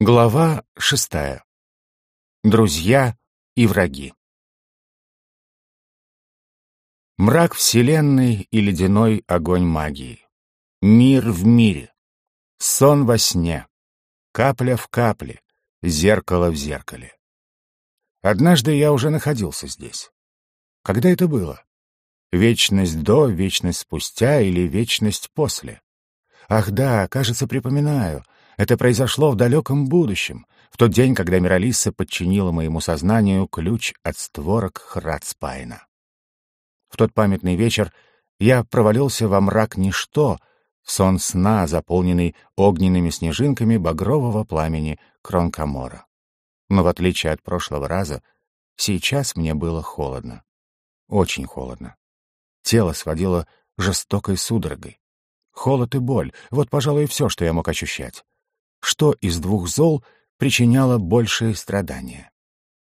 Глава шестая. Друзья и враги. Мрак Вселенной и ледяной огонь магии. Мир в мире. Сон во сне. Капля в капле. Зеркало в зеркале. Однажды я уже находился здесь. Когда это было? Вечность до, вечность спустя или вечность после? Ах да, кажется, припоминаю — это произошло в далеком будущем, в тот день, когда Миралиса подчинила моему сознанию ключ от створок Храдспайна. В тот памятный вечер я провалился во мрак ничто, в сон сна, заполненный огненными снежинками багрового пламени Кронкамора. Но в отличие от прошлого раза, сейчас мне было холодно. Очень холодно. Тело сводило жестокой судорогой. Холод и боль — вот, пожалуй, все, что я мог ощущать что из двух зол причиняло большие страдания.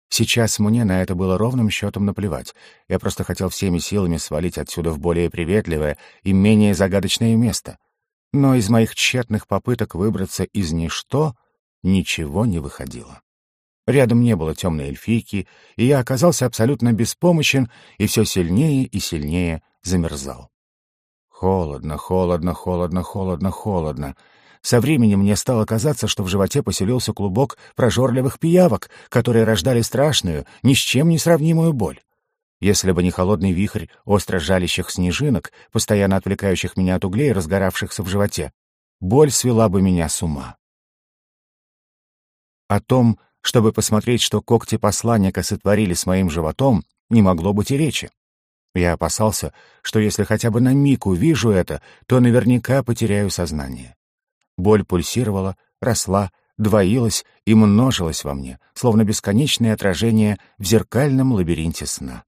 Сейчас мне на это было ровным счетом наплевать. Я просто хотел всеми силами свалить отсюда в более приветливое и менее загадочное место. Но из моих тщетных попыток выбраться из ничто ничего не выходило. Рядом не было темной эльфийки, и я оказался абсолютно беспомощен и все сильнее и сильнее замерзал. Холодно, холодно, холодно, холодно, холодно. Со временем мне стало казаться, что в животе поселился клубок прожорливых пиявок, которые рождали страшную, ни с чем не сравнимую боль. Если бы не холодный вихрь остро жалящих снежинок, постоянно отвлекающих меня от углей, разгоравшихся в животе, боль свела бы меня с ума. О том, чтобы посмотреть, что когти посланника сотворили с моим животом, не могло быть и речи. Я опасался, что если хотя бы на миг увижу это, то наверняка потеряю сознание. Боль пульсировала, росла, двоилась и множилась во мне, словно бесконечное отражение в зеркальном лабиринте сна.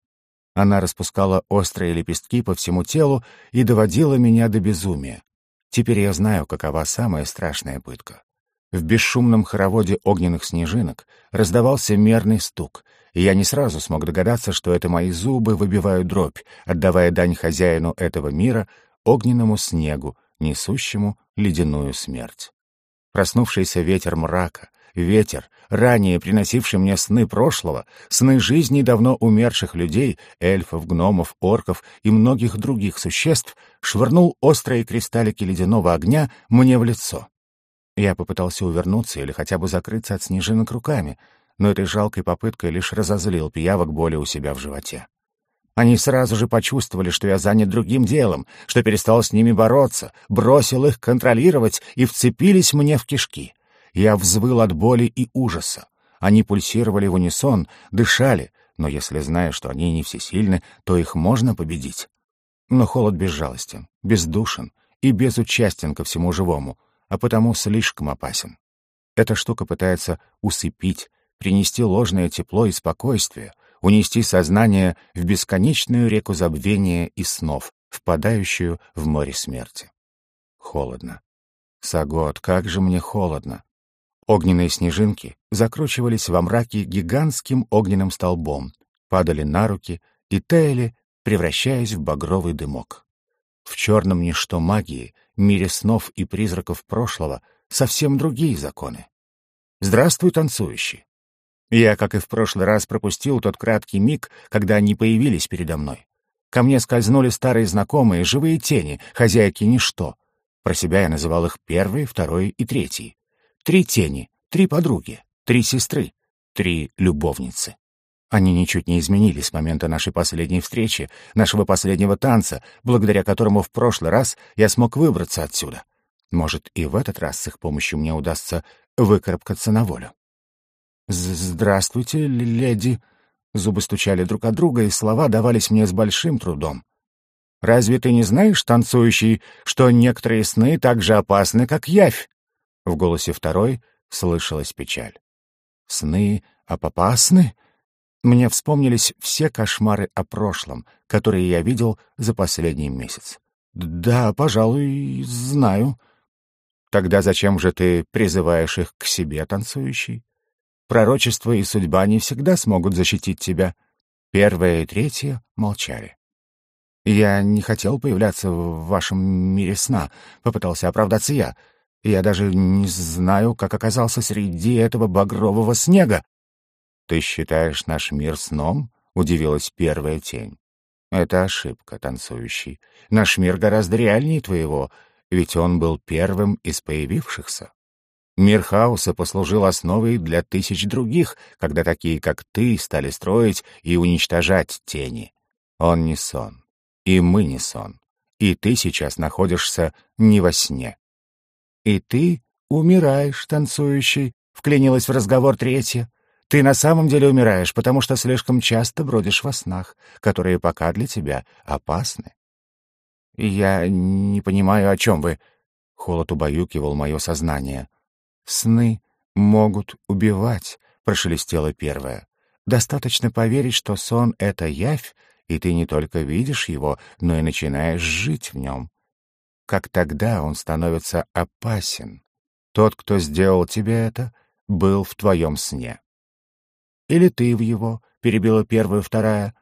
Она распускала острые лепестки по всему телу и доводила меня до безумия. Теперь я знаю, какова самая страшная пытка. В бесшумном хороводе огненных снежинок раздавался мерный стук, и я не сразу смог догадаться, что это мои зубы выбивают дробь, отдавая дань хозяину этого мира, огненному снегу, несущему ледяную смерть. Проснувшийся ветер мрака, ветер, ранее приносивший мне сны прошлого, сны жизни давно умерших людей, эльфов, гномов, орков и многих других существ, швырнул острые кристаллики ледяного огня мне в лицо. Я попытался увернуться или хотя бы закрыться от снежинок руками, но этой жалкой попыткой лишь разозлил пиявок боли у себя в животе. Они сразу же почувствовали, что я занят другим делом, что перестал с ними бороться, бросил их контролировать и вцепились мне в кишки. Я взвыл от боли и ужаса. Они пульсировали в унисон, дышали, но если знаешь, что они не всесильны, то их можно победить. Но холод безжалостен, бездушен и безучастен ко всему живому, а потому слишком опасен. Эта штука пытается усыпить, принести ложное тепло и спокойствие — унести сознание в бесконечную реку забвения и снов, впадающую в море смерти. Холодно. Сагот, как же мне холодно. Огненные снежинки закручивались во мраке гигантским огненным столбом, падали на руки и таяли, превращаясь в багровый дымок. В черном ничто магии, мире снов и призраков прошлого, совсем другие законы. Здравствуй, танцующий. Я, как и в прошлый раз, пропустил тот краткий миг, когда они появились передо мной. Ко мне скользнули старые знакомые, живые тени, хозяйки ничто. Про себя я называл их первой, второй и третьей. Три тени, три подруги, три сестры, три любовницы. Они ничуть не изменились с момента нашей последней встречи, нашего последнего танца, благодаря которому в прошлый раз я смог выбраться отсюда. Может, и в этот раз с их помощью мне удастся выкарабкаться на волю. «Здравствуйте, леди!» Зубы стучали друг от друга, и слова давались мне с большим трудом. «Разве ты не знаешь, танцующий, что некоторые сны так же опасны, как явь?» В голосе второй слышалась печаль. «Сны опасны?» Мне вспомнились все кошмары о прошлом, которые я видел за последний месяц. «Да, пожалуй, знаю». «Тогда зачем же ты призываешь их к себе, танцующий?» Пророчество и судьба не всегда смогут защитить тебя. Первое и третье молчали. «Я не хотел появляться в вашем мире сна», — попытался оправдаться я. Я даже не знаю, как оказался среди этого багрового снега. «Ты считаешь наш мир сном?» — удивилась первая тень. «Это ошибка, танцующий. Наш мир гораздо реальнее твоего, ведь он был первым из появившихся. Мир хаоса послужил основой для тысяч других, когда такие, как ты, стали строить и уничтожать тени. Он не сон. И мы не сон. И ты сейчас находишься не во сне. И ты умираешь, танцующий, вклинилась в разговор третья. Ты на самом деле умираешь, потому что слишком часто бродишь во снах, которые пока для тебя опасны. Я не понимаю, о чем вы. Холод убаюкивал мое сознание. Сны могут убивать, прошелестела первая. Достаточно поверить, что сон — это явь, и ты не только видишь его, но и начинаешь жить в нем. Как тогда он становится опасен. Тот, кто сделал тебе это, был в твоем сне. Или ты в его, перебила первая вторая.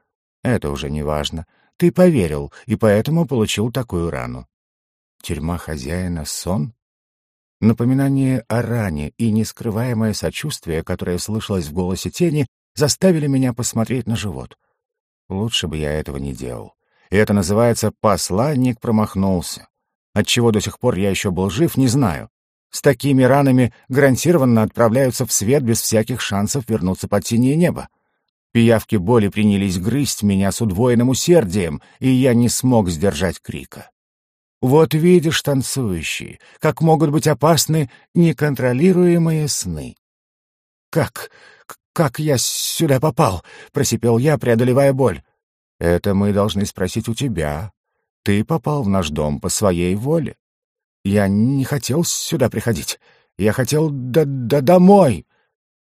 Это уже не важно. Ты поверил, и поэтому получил такую рану. Тюрьма хозяина — сон? Напоминание о ране и нескрываемое сочувствие, которое слышалось в голосе тени, заставили меня посмотреть на живот. Лучше бы я этого не делал. И это называется «посланник промахнулся». Отчего до сих пор я еще был жив, не знаю. С такими ранами гарантированно отправляются в свет без всяких шансов вернуться под синее небо. Пиявки боли принялись грызть меня с удвоенным усердием, и я не смог сдержать крика. Вот видишь, танцующие, как могут быть опасны неконтролируемые сны. Как? «Как я сюда попал?» — просипел я, преодолевая боль. «Это мы должны спросить у тебя. Ты попал в наш дом по своей воле. Я не хотел сюда приходить. Я хотел до -до домой.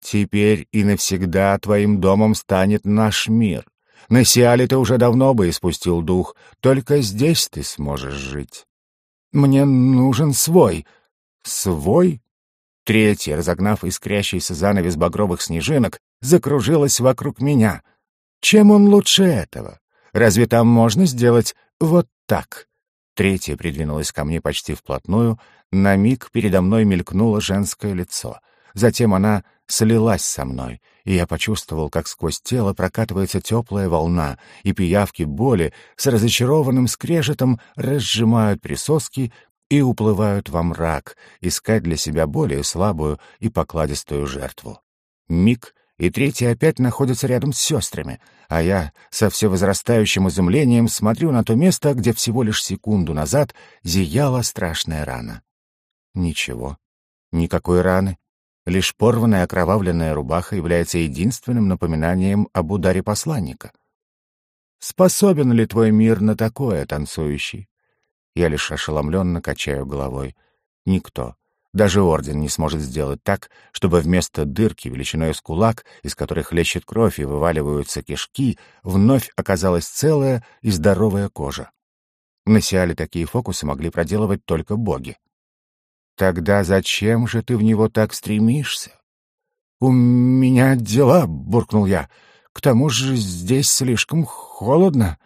Теперь и навсегда твоим домом станет наш мир. На Сиале ты уже давно бы испустил дух, только здесь ты сможешь жить. Мне нужен свой. Свой? Третья, разогнав искрящийся занавес багровых снежинок, закружилась вокруг меня. Чем он лучше этого? Разве там можно сделать вот так? Третья придвинулась ко мне почти вплотную, на миг передо мной мелькнуло женское лицо. Затем она слилась со мной, и я почувствовал, как сквозь тело прокатывается теплая волна, и пиявки боли с разочарованным скрежетом разжимают присоски и уплывают во мрак, искать для себя более слабую и покладистую жертву. Миг, и третья опять находится рядом с сестрами, а я со все возрастающим изумлением смотрю на то место, где всего лишь секунду назад зияла страшная рана. Ничего, никакой раны. Лишь порванная окровавленная рубаха является единственным напоминанием об ударе посланника. Способен ли твой мир на такое, танцующий? Я лишь ошеломленно качаю головой. Никто, даже орден не сможет сделать так, чтобы вместо дырки величиной с кулак, из которой хлещет кровь и вываливаются кишки, вновь оказалась целая и здоровая кожа. На Сиале такие фокусы могли проделывать только боги. Тогда зачем же ты в него так стремишься? «У меня дела», — буркнул я. «К тому же здесь слишком холодно».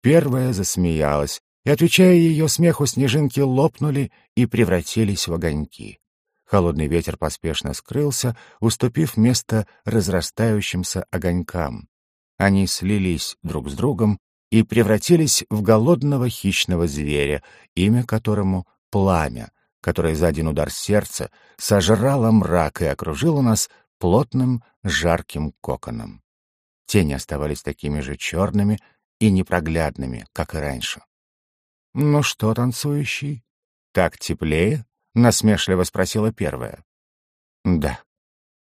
Первая засмеялась, и, отвечая ее смеху, снежинки лопнули и превратились в огоньки. Холодный ветер поспешно скрылся, уступив место разрастающимся огонькам. Они слились друг с другом и превратились в голодного хищного зверя, имя которому — Пламя, которое за один удар сердца сожрало мрак и окружило нас плотным жарким коконом. Тени оставались такими же черными и непроглядными, как и раньше. «Ну что, танцующий, так теплее?» — насмешливо спросила первая. «Да».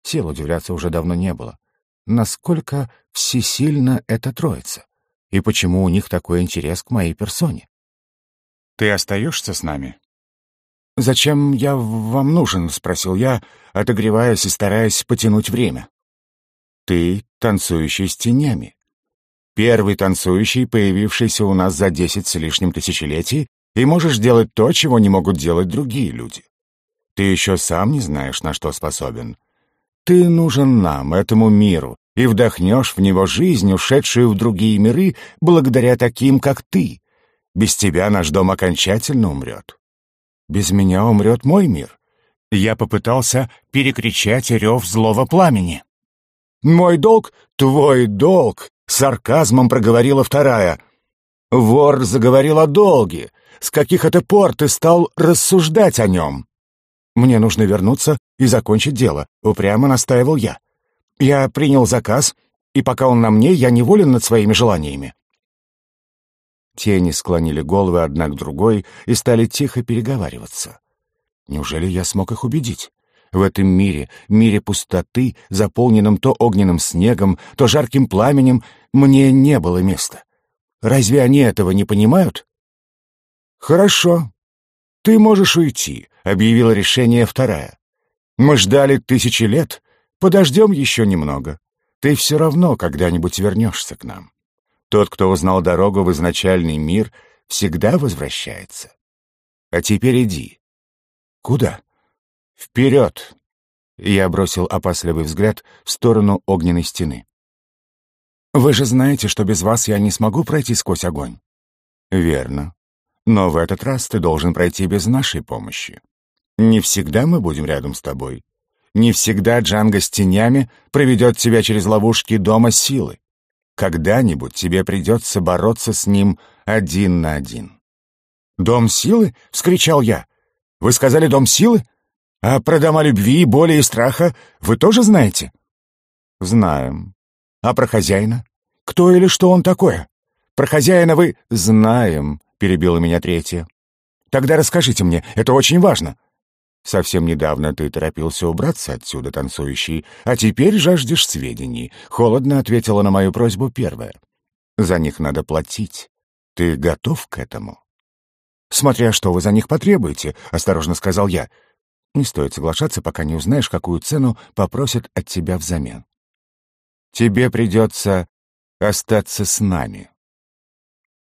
Сил удивляться уже давно не было. Насколько всесильна эта троица? И почему у них такой интерес к моей персоне? «Ты остаешься с нами?» «Зачем я вам нужен?» — спросил я, отогреваясь и стараясь потянуть время. «Ты танцующий с тенями. Первый танцующий, появившийся у нас за десять с лишним тысячелетий, и можешь делать то, чего не могут делать другие люди. Ты еще сам не знаешь, на что способен. Ты нужен нам, этому миру, и вдохнешь в него жизнь, ушедшую в другие миры, благодаря таким, как ты. Без тебя наш дом окончательно умрет. Без меня умрет мой мир. Я попытался перекричать рев злого пламени. «Мой долг — твой долг!» — сарказмом проговорила вторая. «Вор заговорил о долге. С каких это пор ты стал рассуждать о нем?» «Мне нужно вернуться и закончить дело», — упрямо настаивал я. «Я принял заказ, и пока он на мне, я неволен над своими желаниями». Тени склонили головы одна к другой и стали тихо переговариваться. Неужели я смог их убедить? В этом мире, мире пустоты, заполненном то огненным снегом, то жарким пламенем, мне не было места. Разве они этого не понимают? «Хорошо. Ты можешь уйти», — объявила решение вторая. «Мы ждали тысячи лет. Подождем еще немного. Ты все равно когда-нибудь вернешься к нам. Тот, кто узнал дорогу в изначальный мир, всегда возвращается. А теперь иди. Куда? Вперед! Я бросил опасливый взгляд в сторону огненной стены. Вы же знаете, что без вас я не смогу пройти сквозь огонь. Верно. Но в этот раз ты должен пройти без нашей помощи. Не всегда мы будем рядом с тобой. Не всегда Джанго с тенями проведет тебя через ловушки дома силы. Когда-нибудь тебе придется бороться с ним один на один. «Дом силы?» — вскричал я. «Вы сказали дом силы? А про дома любви, боли и страха вы тоже знаете?» «Знаем. А про хозяина? Кто или что он такое? Про хозяина вы знаем», — перебила меня третья. «Тогда расскажите мне, это очень важно». Совсем недавно ты торопился убраться отсюда, танцующий, а теперь жаждешь сведений. Холодно ответила на мою просьбу первая. За них надо платить. Ты готов к этому? Смотря что вы за них потребуете, осторожно сказал я. Не стоит соглашаться, пока не узнаешь, какую цену попросят от тебя взамен. Тебе придется остаться с нами.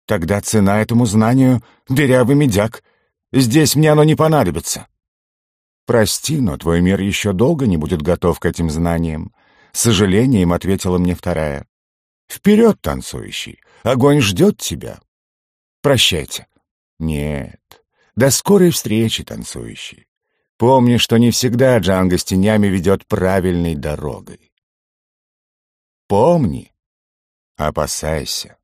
Тогда цена этому знанию — дырявый медяк. Здесь мне оно не понадобится. «Прости, но твой мир еще долго не будет готов к этим знаниям», — с сожалением ответила мне вторая. «Вперед, танцующий! Огонь ждет тебя!» «Прощайте». «Нет, до скорой встречи, танцующий. Помни, что не всегда Джанго с тенями ведет правильной дорогой. Помни, опасайся».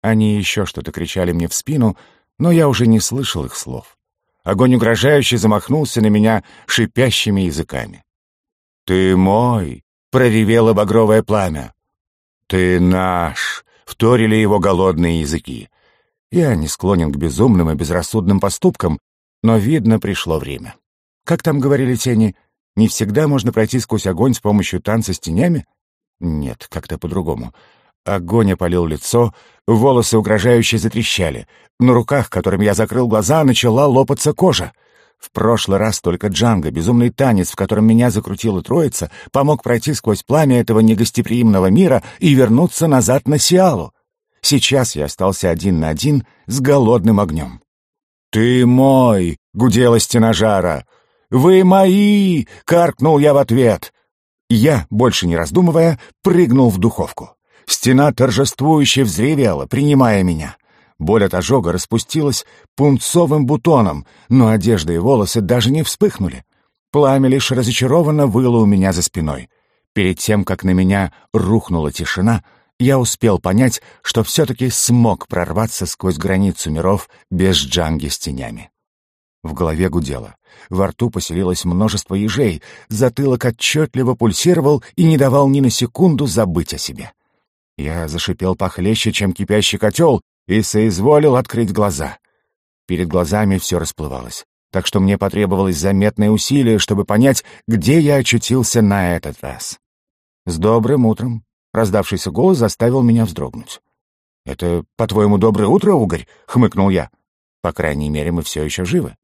Они еще что-то кричали мне в спину, но я уже не слышал их слов. Огонь угрожающе замахнулся на меня шипящими языками. «Ты мой!» — проревело багровое пламя. «Ты наш!» — вторили его голодные языки. Я не склонен к безумным и безрассудным поступкам, но, видно, пришло время. Как там говорили тени, не всегда можно пройти сквозь огонь с помощью танца с тенями? Нет, как-то по-другому. Огонь опалил лицо, волосы угрожающе затрещали. На руках, которыми я закрыл глаза, начала лопаться кожа. В прошлый раз только Джанго, безумный танец, в котором меня закрутила троица, помог пройти сквозь пламя этого негостеприимного мира и вернуться назад на Сиалу. Сейчас я остался один на один с голодным огнем. «Ты мой!» — гудела стена жара. «Вы мои!» — каркнул я в ответ. Я, больше не раздумывая, прыгнул в духовку. Стена торжествующе взревела, принимая меня. Боль от ожога распустилась пунцовым бутоном, но одежда и волосы даже не вспыхнули. Пламя лишь разочарованно выло у меня за спиной. Перед тем, как на меня рухнула тишина, я успел понять, что все-таки смог прорваться сквозь границу миров без джанги с тенями. В голове гудело. Во рту поселилось множество ежей, затылок отчетливо пульсировал и не давал ни на секунду забыть о себе. Я зашипел похлеще, чем кипящий котел, и соизволил открыть глаза. Перед глазами все расплывалось, так что мне потребовалось заметное усилие, чтобы понять, где я очутился на этот раз. «С добрым утром!» — раздавшийся голос заставил меня вздрогнуть. «Это, по-твоему, доброе утро, Угорь?» — хмыкнул я. «По крайней мере, мы все еще живы.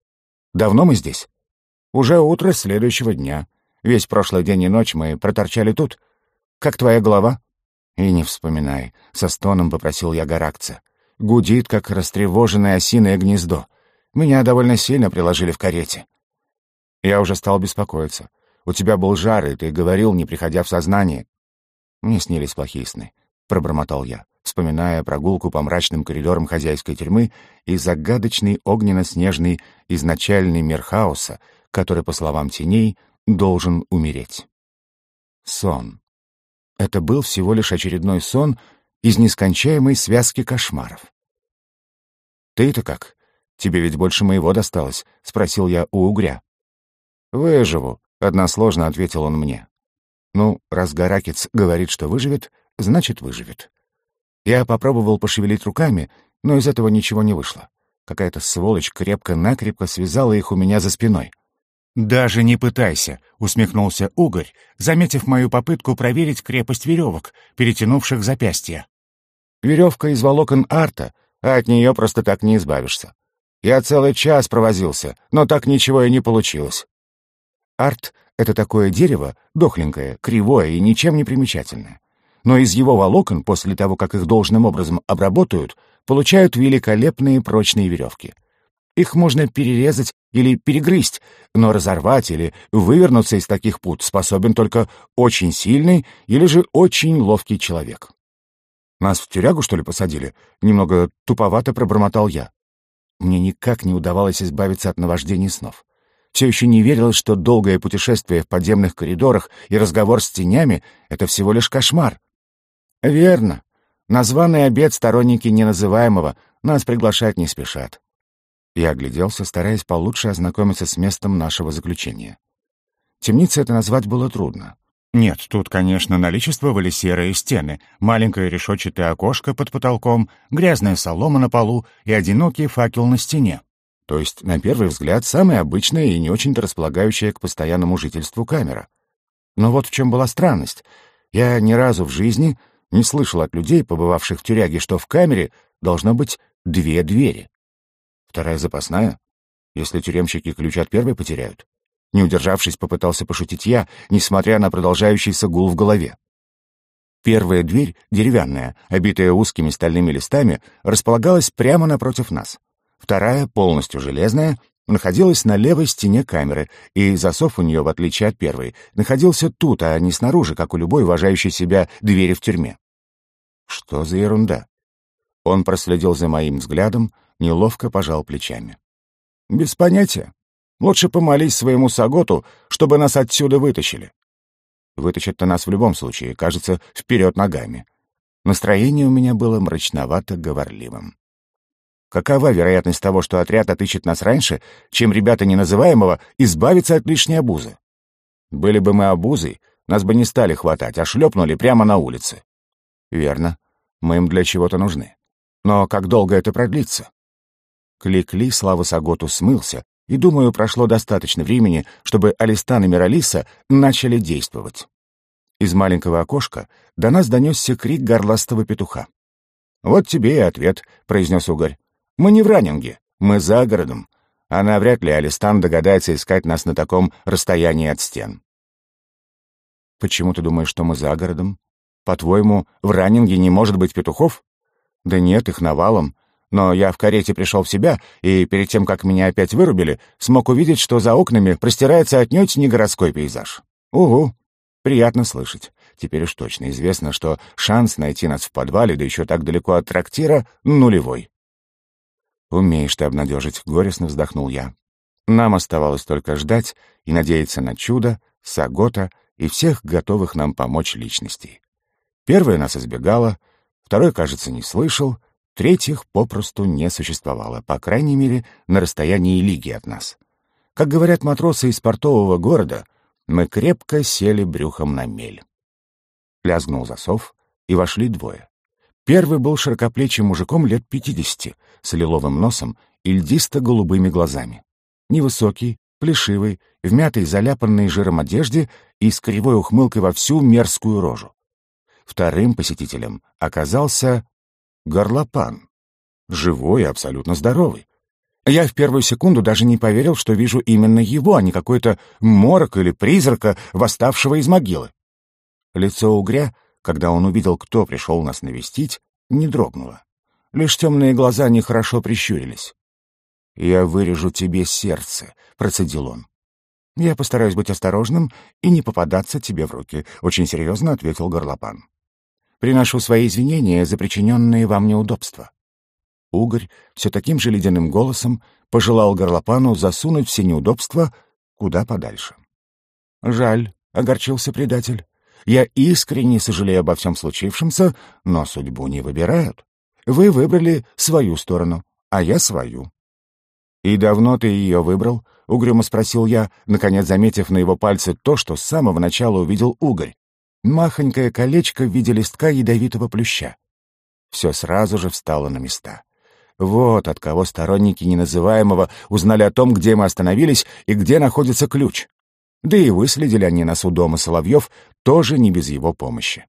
Давно мы здесь?» «Уже утро следующего дня. Весь прошлый день и ночь мы проторчали тут. Как твоя голова?» «И не вспоминай», — со стоном попросил я Гаракца. «Гудит, как растревоженное осиное гнездо. Меня довольно сильно приложили в карете». Я уже стал беспокоиться. «У тебя был жар, и ты говорил, не приходя в сознание». «Мне снились плохие сны», — пробормотал я, вспоминая прогулку по мрачным коридорам хозяйской тюрьмы и загадочный огненно-снежный изначальный мир хаоса, который, по словам теней, должен умереть. Сон. Это был всего лишь очередной сон из нескончаемой связки кошмаров. «Ты-то как? Тебе ведь больше моего досталось?» — спросил я у угря. «Выживу», — односложно ответил он мне. «Ну, раз Гаракец говорит, что выживет, значит, выживет». Я попробовал пошевелить руками, но из этого ничего не вышло. Какая-то сволочь крепко-накрепко связала их у меня за спиной. «Даже не пытайся», — усмехнулся Угорь, заметив мою попытку проверить крепость веревок, перетянувших запястья. «Веревка из волокон арта, а от нее просто так не избавишься. Я целый час провозился, но так ничего и не получилось». Арт — это такое дерево, дохленькое, кривое и ничем не примечательное. Но из его волокон, после того, как их должным образом обработают, получают великолепные прочные веревки. Их можно перерезать или перегрызть, но разорвать или вывернуться из таких пут способен только очень сильный или же очень ловкий человек. «Нас в тюрягу, что ли, посадили?» — немного туповато пробормотал я. Мне никак не удавалось избавиться от наваждений снов. Все еще не верилось, что долгое путешествие в подземных коридорах и разговор с тенями — это всего лишь кошмар. Верно. Названный обед сторонники неназываемого нас приглашать не спешат. Я огляделся, стараясь получше ознакомиться с местом нашего заключения. Темницей это назвать было трудно. Нет, тут, конечно, наличествовали серые стены, маленькое решетчатое окошко под потолком, грязная солома на полу и одинокий факел на стене. То есть, на первый взгляд, самая обычная и не очень-то располагающая к постоянному жительству камера. Но вот в чем была странность. Я ни разу в жизни не слышал от людей, побывавших в тюряге, что в камере должно быть две двери. Вторая запасная? Если тюремщики ключ от первой потеряют? Не удержавшись, попытался пошутить я, несмотря на продолжающийся гул в голове. Первая дверь, деревянная, обитая узкими стальными листами, располагалась прямо напротив нас. Вторая, полностью железная, находилась на левой стене камеры, и засов у нее, в отличие от первой, находился тут, а не снаружи, как у любой уважающей себя двери в тюрьме. Что за ерунда? Он проследил за моим взглядом, неловко пожал плечами. Без понятия. Лучше помолись своему Саготу, чтобы нас отсюда вытащили. Вытащат-то нас в любом случае, кажется, вперед ногами. Настроение у меня было мрачновато-говорливым. Какова вероятность того, что отряд отыщет нас раньше, чем ребята неназываемого избавятся от лишней обузы? Были бы мы обузой, нас бы не стали хватать, а шлепнули прямо на улице. Верно, мы им для чего-то нужны. Но как долго это продлится? Кликли, слава Саготу, смылся, и, думаю, прошло достаточно времени, чтобы Алистан и Миралиса начали действовать. Из маленького окошка до нас донесся крик горластого петуха. «Вот тебе и ответ», — произнес Угорь. Мы не в раннинге, мы за городом. Она вряд ли Алистан догадается искать нас на таком расстоянии от стен. Почему ты думаешь, что мы за городом? По-твоему, в раннинге не может быть петухов? Да нет, их навалом. Но я в карете пришел в себя, и перед тем, как меня опять вырубили, смог увидеть, что за окнами простирается отнюдь не городской пейзаж. Угу, приятно слышать. Теперь уж точно известно, что шанс найти нас в подвале, да еще так далеко от трактира, нулевой. «Умеешь ты обнадежить», — горестно вздохнул я. Нам оставалось только ждать и надеяться на чудо, Сагота и всех готовых нам помочь личностей. Первая нас избегала, второй, кажется, не слышал, третьих попросту не существовало, по крайней мере, на расстоянии лиги от нас. Как говорят матросы из портового города, мы крепко сели брюхом на мель. Лязгнул засов, и вошли двое. Первый был широкоплечим мужиком лет пятидесяти, с лиловым носом и льдисто-голубыми глазами. Невысокий, плешивый, в мятой, заляпанной жиром одежде и с кривой ухмылкой во всю мерзкую рожу. Вторым посетителем оказался горлопан. Живой и абсолютно здоровый. Я в первую секунду даже не поверил, что вижу именно его, а не какой-то морок или призрака, восставшего из могилы. Лицо угря — когда он увидел, кто пришел нас навестить, не дрогнуло. Лишь темные глаза нехорошо прищурились. «Я вырежу тебе сердце», — процедил он. «Я постараюсь быть осторожным и не попадаться тебе в руки», — очень серьезно ответил Горлопан. «Приношу свои извинения за причиненные вам неудобства». Угорь все таким же ледяным голосом пожелал Горлопану засунуть все неудобства куда подальше. «Жаль», — огорчился предатель. «Я искренне сожалею обо всем случившемся, но судьбу не выбирают. Вы выбрали свою сторону, а я свою». «И давно ты ее выбрал?» — угрюмо спросил я, наконец заметив на его пальце то, что с самого начала увидел угорь. Махонькое колечко в виде листка ядовитого плюща. Все сразу же встало на места. Вот от кого сторонники неназываемого узнали о том, где мы остановились и где находится ключ. Да и выследили они нас у дома Соловьев тоже не без его помощи.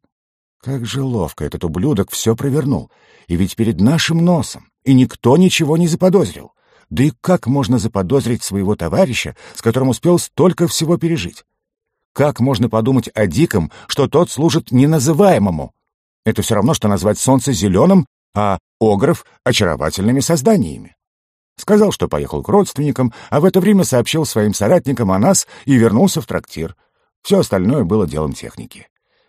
Как же ловко этот ублюдок все провернул. И ведь перед нашим носом. И никто ничего не заподозрил. Да и как можно заподозрить своего товарища, с которым успел столько всего пережить? Как можно подумать о Диком, что тот служит неназываемому? Это все равно, что назвать солнце зеленым, а огров — очаровательными созданиями. Сказал, что поехал к родственникам, а в это время сообщил своим соратникам о нас и вернулся в трактир. Все остальное было делом техники.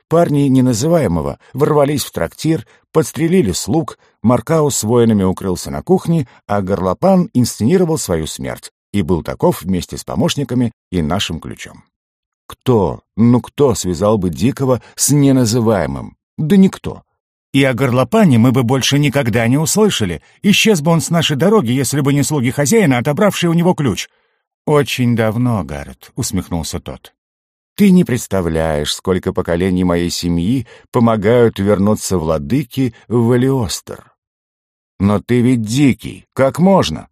Парни неназываемого ворвались в трактир, подстрелили слуг, Маркаус с воинами укрылся на кухне, а Горлопан инсценировал свою смерть и был таков вместе с помощниками и нашим ключом. Кто, ну кто связал бы Дикого с неназываемым? Да никто. И о горлопане мы бы больше никогда не услышали. Исчез бы он с нашей дороги, если бы не слуги хозяина, отобравшие у него ключ. «Очень давно, Гаррет», — усмехнулся тот. Ты не представляешь, сколько поколений моей семьи помогают вернуться владыке в Валиостер. Но ты ведь дикий, как можно?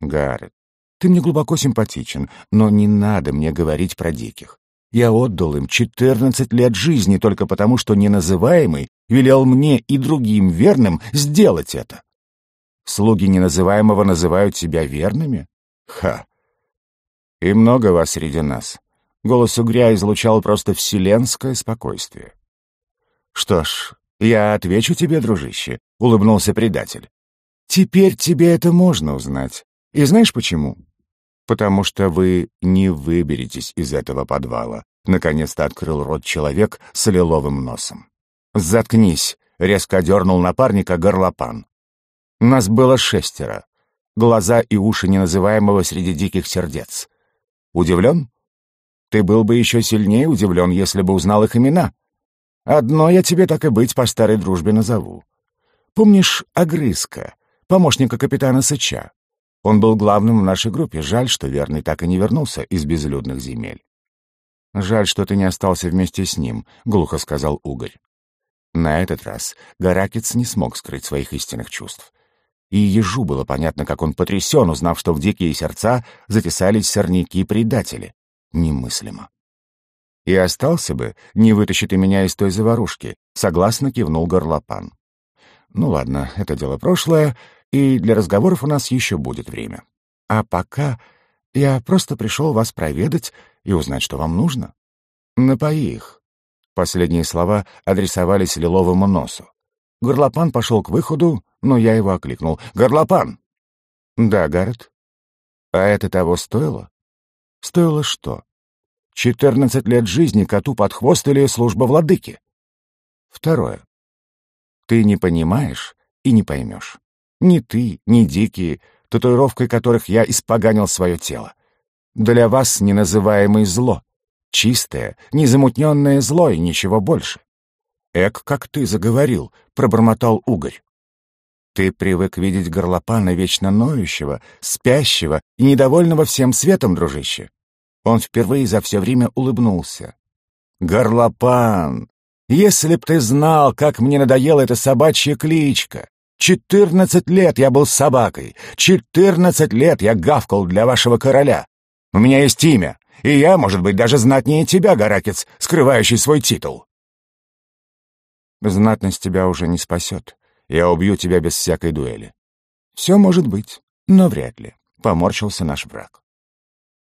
Гаррет, ты мне глубоко симпатичен, но не надо мне говорить про диких. Я отдал им четырнадцать лет жизни только потому, что неназываемый велел мне и другим верным сделать это. Слуги неназываемого называют себя верными? Ха! И много вас среди нас. Голос угря излучал просто вселенское спокойствие. «Что ж, я отвечу тебе, дружище», — улыбнулся предатель. «Теперь тебе это можно узнать. И знаешь почему?» «Потому что вы не выберетесь из этого подвала», — наконец-то открыл рот человек с лиловым носом. «Заткнись», — резко дернул напарника горлопан. «Нас было шестеро. Глаза и уши неназываемого среди диких сердец. Удивлен?» Ты был бы еще сильнее удивлен, если бы узнал их имена. Одно я тебе так и быть по старой дружбе назову. Помнишь Огрызка, помощника капитана Сыча? Он был главным в нашей группе. Жаль, что Верный так и не вернулся из безлюдных земель. «Жаль, что ты не остался вместе с ним», — глухо сказал Угорь. На этот раз Гаракец не смог скрыть своих истинных чувств. И ежу было понятно, как он потрясен, узнав, что в дикие сердца затесались сорняки-предатели немыслимо. «И остался бы, не вытащит и меня из той заварушки», — согласно кивнул горлопан. «Ну ладно, это дело прошлое, и для разговоров у нас еще будет время. А пока я просто пришел вас проведать и узнать, что вам нужно. Напои их». Последние слова адресовались лиловому носу. Горлопан пошел к выходу, но я его окликнул. «Горлопан!» «Да, Гаррет. А это того стоило?» «Стоило что?» Четырнадцать лет жизни коту под хвост или служба владыки. Второе. Ты не понимаешь и не поймешь. Ни ты, ни дикие, татуировкой которых я испоганил свое тело. Для вас неназываемое зло. Чистое, незамутненное зло и ничего больше. Эк, как ты заговорил, пробормотал угорь. Ты привык видеть горлопана вечно ноющего, спящего и недовольного всем светом, дружище. Он впервые за все время улыбнулся. «Горлопан! Если б ты знал, как мне надоела эта собачья кличка! Четырнадцать лет я был собакой! Четырнадцать лет я гавкал для вашего короля! У меня есть имя, и я, может быть, даже знатнее тебя, Гаракец, скрывающий свой титул!» «Знатность тебя уже не спасет. Я убью тебя без всякой дуэли». «Все может быть, но вряд ли», — поморщился наш враг.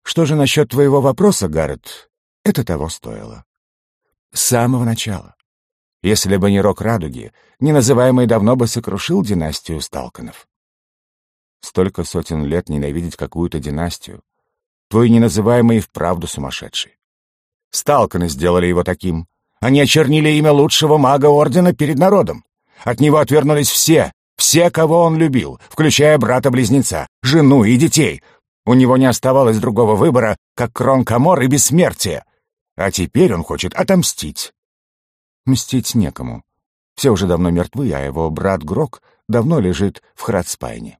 Что же насчет твоего вопроса, Гаррет? Это того стоило. С самого начала. Если бы не Рок Радуги, неназываемый давно бы сокрушил династию Сталканов. Столько сотен лет ненавидеть какую-то династию. Твой неназываемый вправду сумасшедший. Сталканы сделали его таким. Они очернили имя лучшего мага Ордена перед народом. От него отвернулись все, все, кого он любил, включая брата-близнеца, жену и детей, У него не оставалось другого выбора, как Кронк-а-Мор и бессмертие. А теперь он хочет отомстить. Мстить некому. Все уже давно мертвы, а его брат Грок давно лежит в Храд Спайне.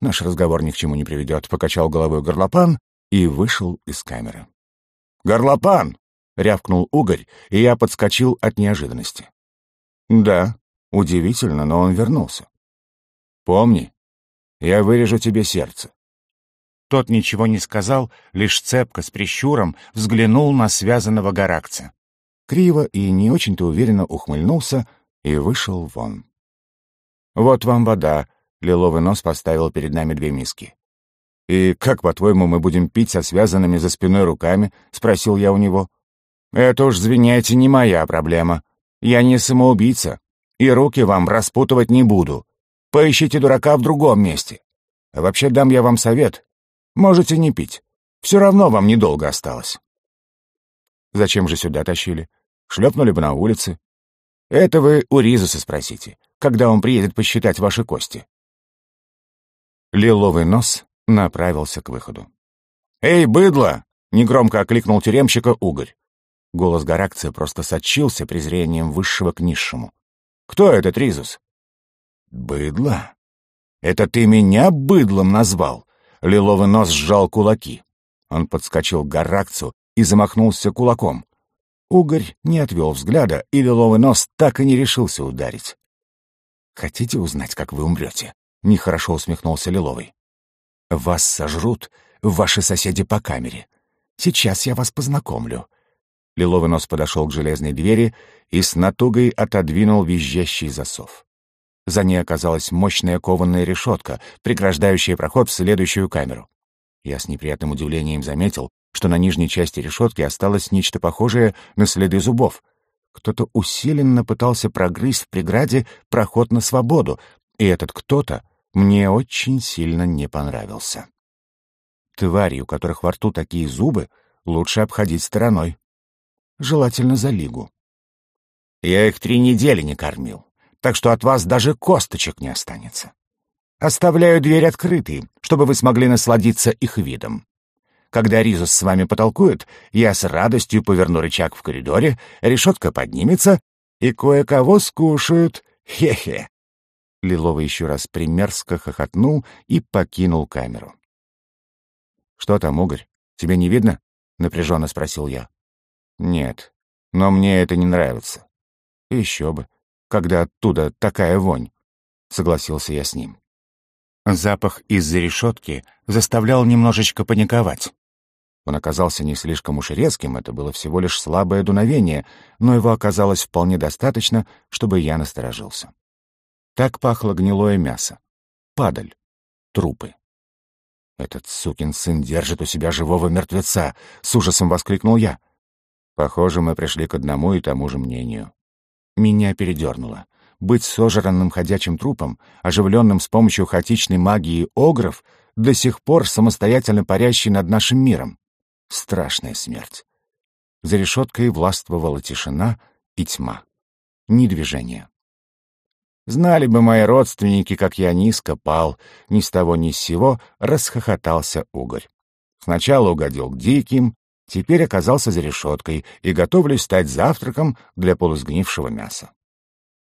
Наш разговор ни к чему не приведет, покачал головой горлопан и вышел из камеры. «Горлопан!» — рявкнул угорь, и я подскочил от неожиданности. «Да, удивительно, но он вернулся. Помни, я вырежу тебе сердце. Тот ничего не сказал, лишь цепко, с прищуром, взглянул на связанного гаракца. Криво и не очень-то уверенно ухмыльнулся и вышел вон. «Вот вам вода», — лиловый нос поставил перед нами две миски. «И как, по-твоему, мы будем пить со связанными за спиной руками?» — спросил я у него. «Это уж, извиняйте, не моя проблема. Я не самоубийца, и руки вам распутывать не буду. Поищите дурака в другом месте. Вообще дам я вам совет. Можете не пить. Все равно вам недолго осталось. Зачем же сюда тащили? Шлепнули бы на улице. Это вы у Ризуса спросите, когда он приедет посчитать ваши кости. Лиловый нос направился к выходу. «Эй, быдло!» — негромко окликнул тюремщика Угорь. Голос Гаракция просто сочился презрением высшего к низшему. «Кто этот Ризус?» «Быдло? Это ты меня быдлом назвал?» Лиловый нос сжал кулаки. Он подскочил к Гаракцу и замахнулся кулаком. Угорь не отвел взгляда, и лиловый нос так и не решился ударить. «Хотите узнать, как вы умрете?» — нехорошо усмехнулся Лиловый. «Вас сожрут ваши соседи по камере. Сейчас я вас познакомлю». Лиловый нос подошел к железной двери и с натугой отодвинул визжащий засов. За ней оказалась мощная кованая решетка, преграждающая проход в следующую камеру. Я с неприятным удивлением заметил, что на нижней части решетки осталось нечто похожее на следы зубов. Кто-то усиленно пытался прогрызть в преграде проход на свободу, и этот кто-то мне очень сильно не понравился. Твари, у которых во рту такие зубы, лучше обходить стороной. Желательно за лигу. Я их три недели не кормил так что от вас даже косточек не останется. Оставляю дверь открытой, чтобы вы смогли насладиться их видом. Когда Ризус с вами потолкует, я с радостью поверну рычаг в коридоре, решетка поднимется, и кое-кого скушают. Хе-хе. Лилова еще раз примерзко хохотнул и покинул камеру. «Что там, Угорь? Тебе не видно?» — напряженно спросил я. «Нет, но мне это не нравится». «Еще бы когда оттуда такая вонь», — согласился я с ним. Запах из-за решетки заставлял немножечко паниковать. Он оказался не слишком уж резким, это было всего лишь слабое дуновение, но его оказалось вполне достаточно, чтобы я насторожился. Так пахло гнилое мясо. Падаль. Трупы. «Этот сукин сын держит у себя живого мертвеца!» — с ужасом воскликнул я. Похоже, мы пришли к одному и тому же мнению. Меня передернуло. Быть сожранным ходячим трупом, оживленным с помощью хаотичной магии огров, до сих пор самостоятельно парящий над нашим миром. Страшная смерть. За решеткой властвовала тишина и тьма. Ни движения. Знали бы мои родственники, как я низко пал, ни с того ни с сего расхохотался угорь. Сначала угодил к диким, Теперь оказался за решеткой и готовлюсь стать завтраком для полусгнившего мяса.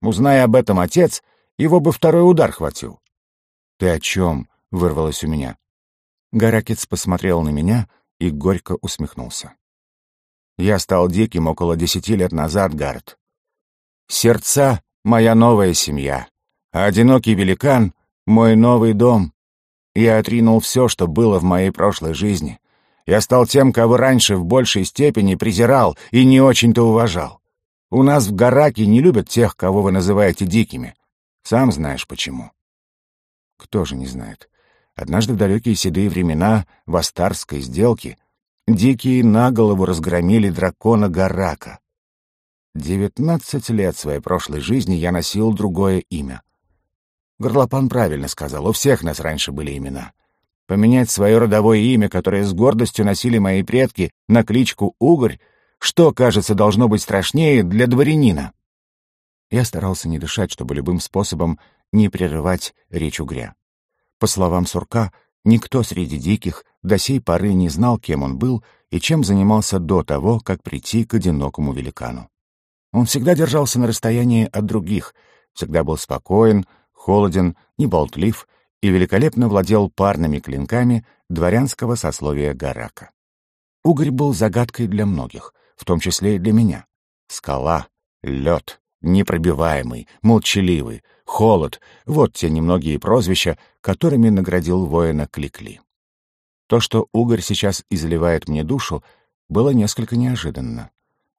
Узная об этом отец, его бы второй удар хватил. «Ты о чем?» — вырвалось у меня. Гаракец посмотрел на меня и горько усмехнулся. Я стал диким около десяти лет назад, Гард. Сердца — моя новая семья, а одинокий великан — мой новый дом. Я отринул все, что было в моей прошлой жизни, я стал тем, кого раньше в большей степени презирал и не очень-то уважал. У нас в Гараке не любят тех, кого вы называете дикими. Сам знаешь почему. Кто же не знает. Однажды в далекие седые времена в Астарской сделке дикие на голову разгромили дракона Гарака. Девятнадцать лет своей прошлой жизни я носил другое имя. Горлопан правильно сказал, у всех нас раньше были имена — Поменять свое родовое имя, которое с гордостью носили мои предки, на кличку Угорь, что, кажется, должно быть страшнее для дворянина? Я старался не дышать, чтобы любым способом не прерывать речь угря. По словам Сурка, Никто среди диких до сей поры не знал, кем он был и чем занимался до того, как прийти к одинокому великану. Он всегда держался на расстоянии от других, всегда был спокоен, холоден, неболтлив и великолепно владел парными клинками дворянского сословия Гарака. Угорь был загадкой для многих, в том числе и для меня. Скала, лед, непробиваемый, молчаливый, холод — вот те немногие прозвища, которыми наградил воина Кликли. То, что Угорь сейчас изливает мне душу, было несколько неожиданно.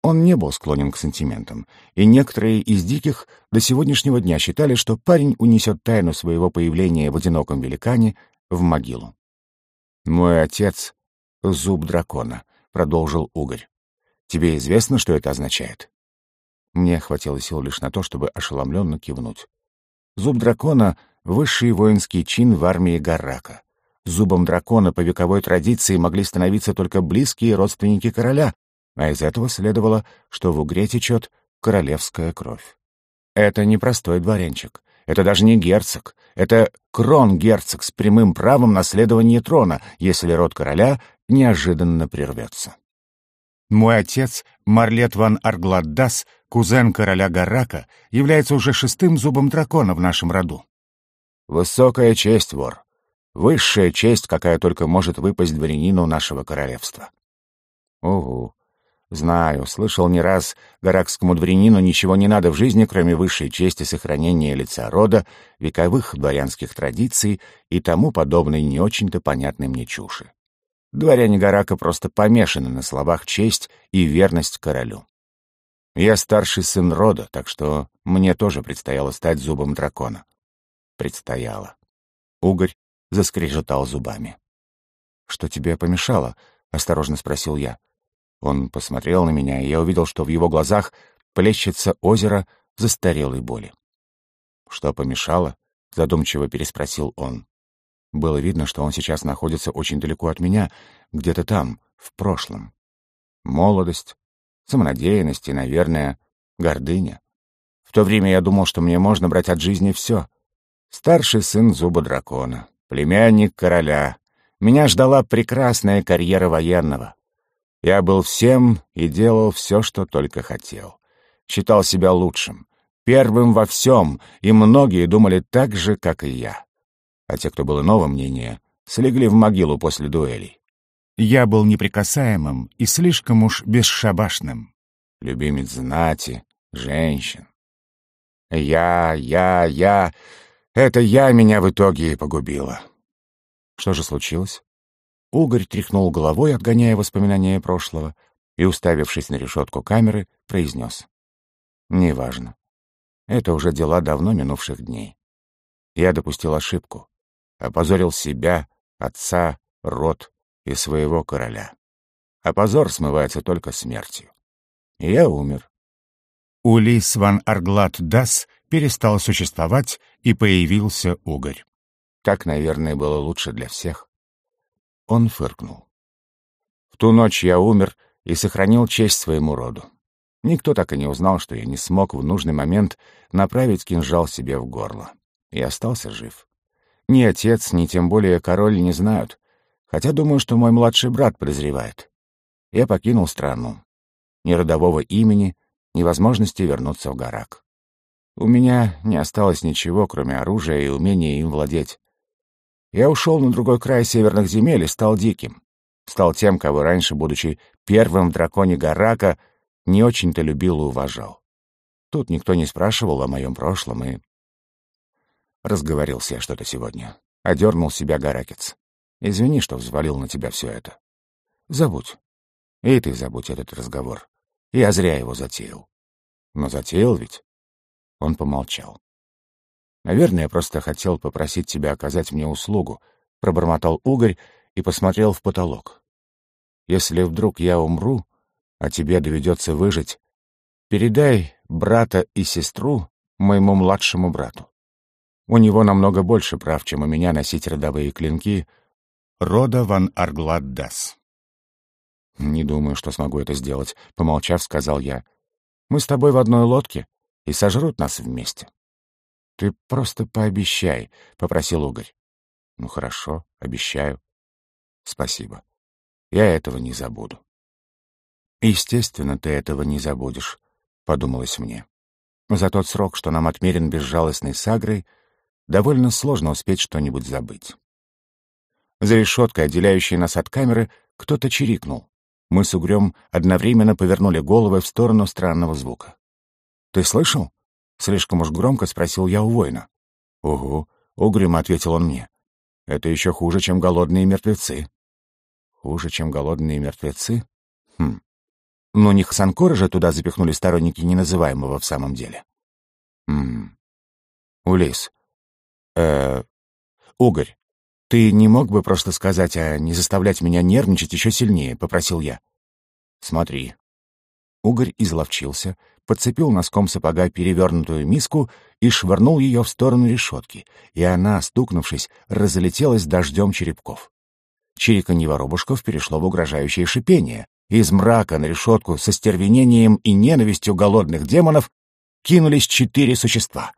Он не был склонен к сантиментам, и некоторые из диких до сегодняшнего дня считали, что парень унесет тайну своего появления в одиноком великане в могилу. «Мой отец — зуб дракона», — продолжил Угорь. «Тебе известно, что это означает?» Мне хватило сил лишь на то, чтобы ошеломленно кивнуть. Зуб дракона — высший воинский чин в армии Гаррака. Зубом дракона по вековой традиции могли становиться только близкие родственники короля, а из этого следовало, что в Угре течет королевская кровь. Это не простой дворянчик, это даже не герцог, это крон-герцог с прямым правом наследования трона, если род короля неожиданно прервется. Мой отец, Марлет ван Аргладдас, кузен короля Гарака, является уже шестым зубом дракона в нашем роду. Высокая честь, вор. Высшая честь, какая только может выпасть дворянину нашего королевства. Угу. Знаю, слышал не раз, гаракскому дворянину ничего не надо в жизни, кроме высшей чести сохранения лица рода, вековых дворянских традиций и тому подобной не очень-то понятной мне чуши. Дворяне Гарака просто помешаны на словах честь и верность королю. Я старший сын рода, так что мне тоже предстояло стать зубом дракона. Предстояло. Угорь заскрежетал зубами. «Что тебе помешало?» — осторожно спросил я. Он посмотрел на меня, и я увидел, что в его глазах плещется озеро застарелой боли. «Что помешало?» — задумчиво переспросил он. Было видно, что он сейчас находится очень далеко от меня, где-то там, в прошлом. Молодость, самонадеянность и, наверное, гордыня. В то время я думал, что мне можно брать от жизни все. Старший сын зуба дракона, племянник короля. Меня ждала прекрасная карьера военного. Я был всем и делал все, что только хотел. Считал себя лучшим, первым во всем, и многие думали так же, как и я а те, кто было иного мнения, слегли в могилу после дуэлей. Я был неприкасаемым и слишком уж бесшабашным. Любимец знати, женщин. Я, я, я... Это я меня в итоге и погубила. Что же случилось? Угорь тряхнул головой, отгоняя воспоминания прошлого, и, уставившись на решетку камеры, произнес. «Неважно. Это уже дела давно минувших дней. Я допустил ошибку опозорил себя, отца, род и своего короля. А позор смывается только смертью. И я умер. Улис ван Арглат Дас перестал существовать, и появился угорь. Так, наверное, было лучше для всех. Он фыркнул. В ту ночь я умер и сохранил честь своему роду. Никто так и не узнал, что я не смог в нужный момент направить кинжал себе в горло. И остался жив. Ни отец, ни тем более король не знают, хотя думаю, что мой младший брат подозревает. Я покинул страну. Ни родового имени, ни возможности вернуться в Гарак. У меня не осталось ничего, кроме оружия и умения им владеть. Я ушел на другой край северных земель и стал диким. Стал тем, кого раньше, будучи первым в драконе Гарака, не очень-то любил и уважал. Тут никто не спрашивал о моем прошлом, и Разговорился я что-то сегодня. Одернул себя Гаракец. Извини, что взвалил на тебя все это. Забудь. И ты забудь этот разговор. Я зря его затеял. Но затеял ведь? Он помолчал. Наверное, я просто хотел попросить тебя оказать мне услугу, пробормотал угорь и посмотрел в потолок. Если вдруг я умру, а тебе доведется выжить, передай брата и сестру моему младшему брату. У него намного больше прав, чем у меня носить родовые клинки рода ван Аргладдас. «Не думаю, что смогу это сделать», — помолчав, сказал я. «Мы с тобой в одной лодке, и сожрут нас вместе». «Ты просто пообещай», — попросил Угорь. Ну хорошо, обещаю. Спасибо. Я этого не забуду. Естественно, ты этого не забудешь, подумалось мне. За тот срок, что нам отмерен безжалостной сагрой, довольно сложно успеть что-нибудь забыть. За решеткой, отделяющей нас от камеры, кто-то чирикнул. Мы с Угрём одновременно повернули головы в сторону странного звука. «Ты слышал?» — слишком уж громко спросил я у воина. «Угу», — угрюмо ответил он мне. «Это еще хуже, чем голодные мертвецы». «Хуже, чем голодные мертвецы?» «Хм. Но не Хасанкора же туда запихнули сторонники неназываемого в самом деле». «Хм. Улис. Э, Угорь, ты не мог бы просто сказать, а не заставлять меня нервничать еще сильнее?» — попросил я. «Смотри». Угорь изловчился, подцепил носком сапога перевернутую миску и швырнул ее в сторону решетки, и она, стукнувшись, разлетелась дождем черепков. Чириканье воробушков перешло в угрожающее шипение. Из мрака на решетку со стервенением и ненавистью голодных демонов кинулись четыре существа.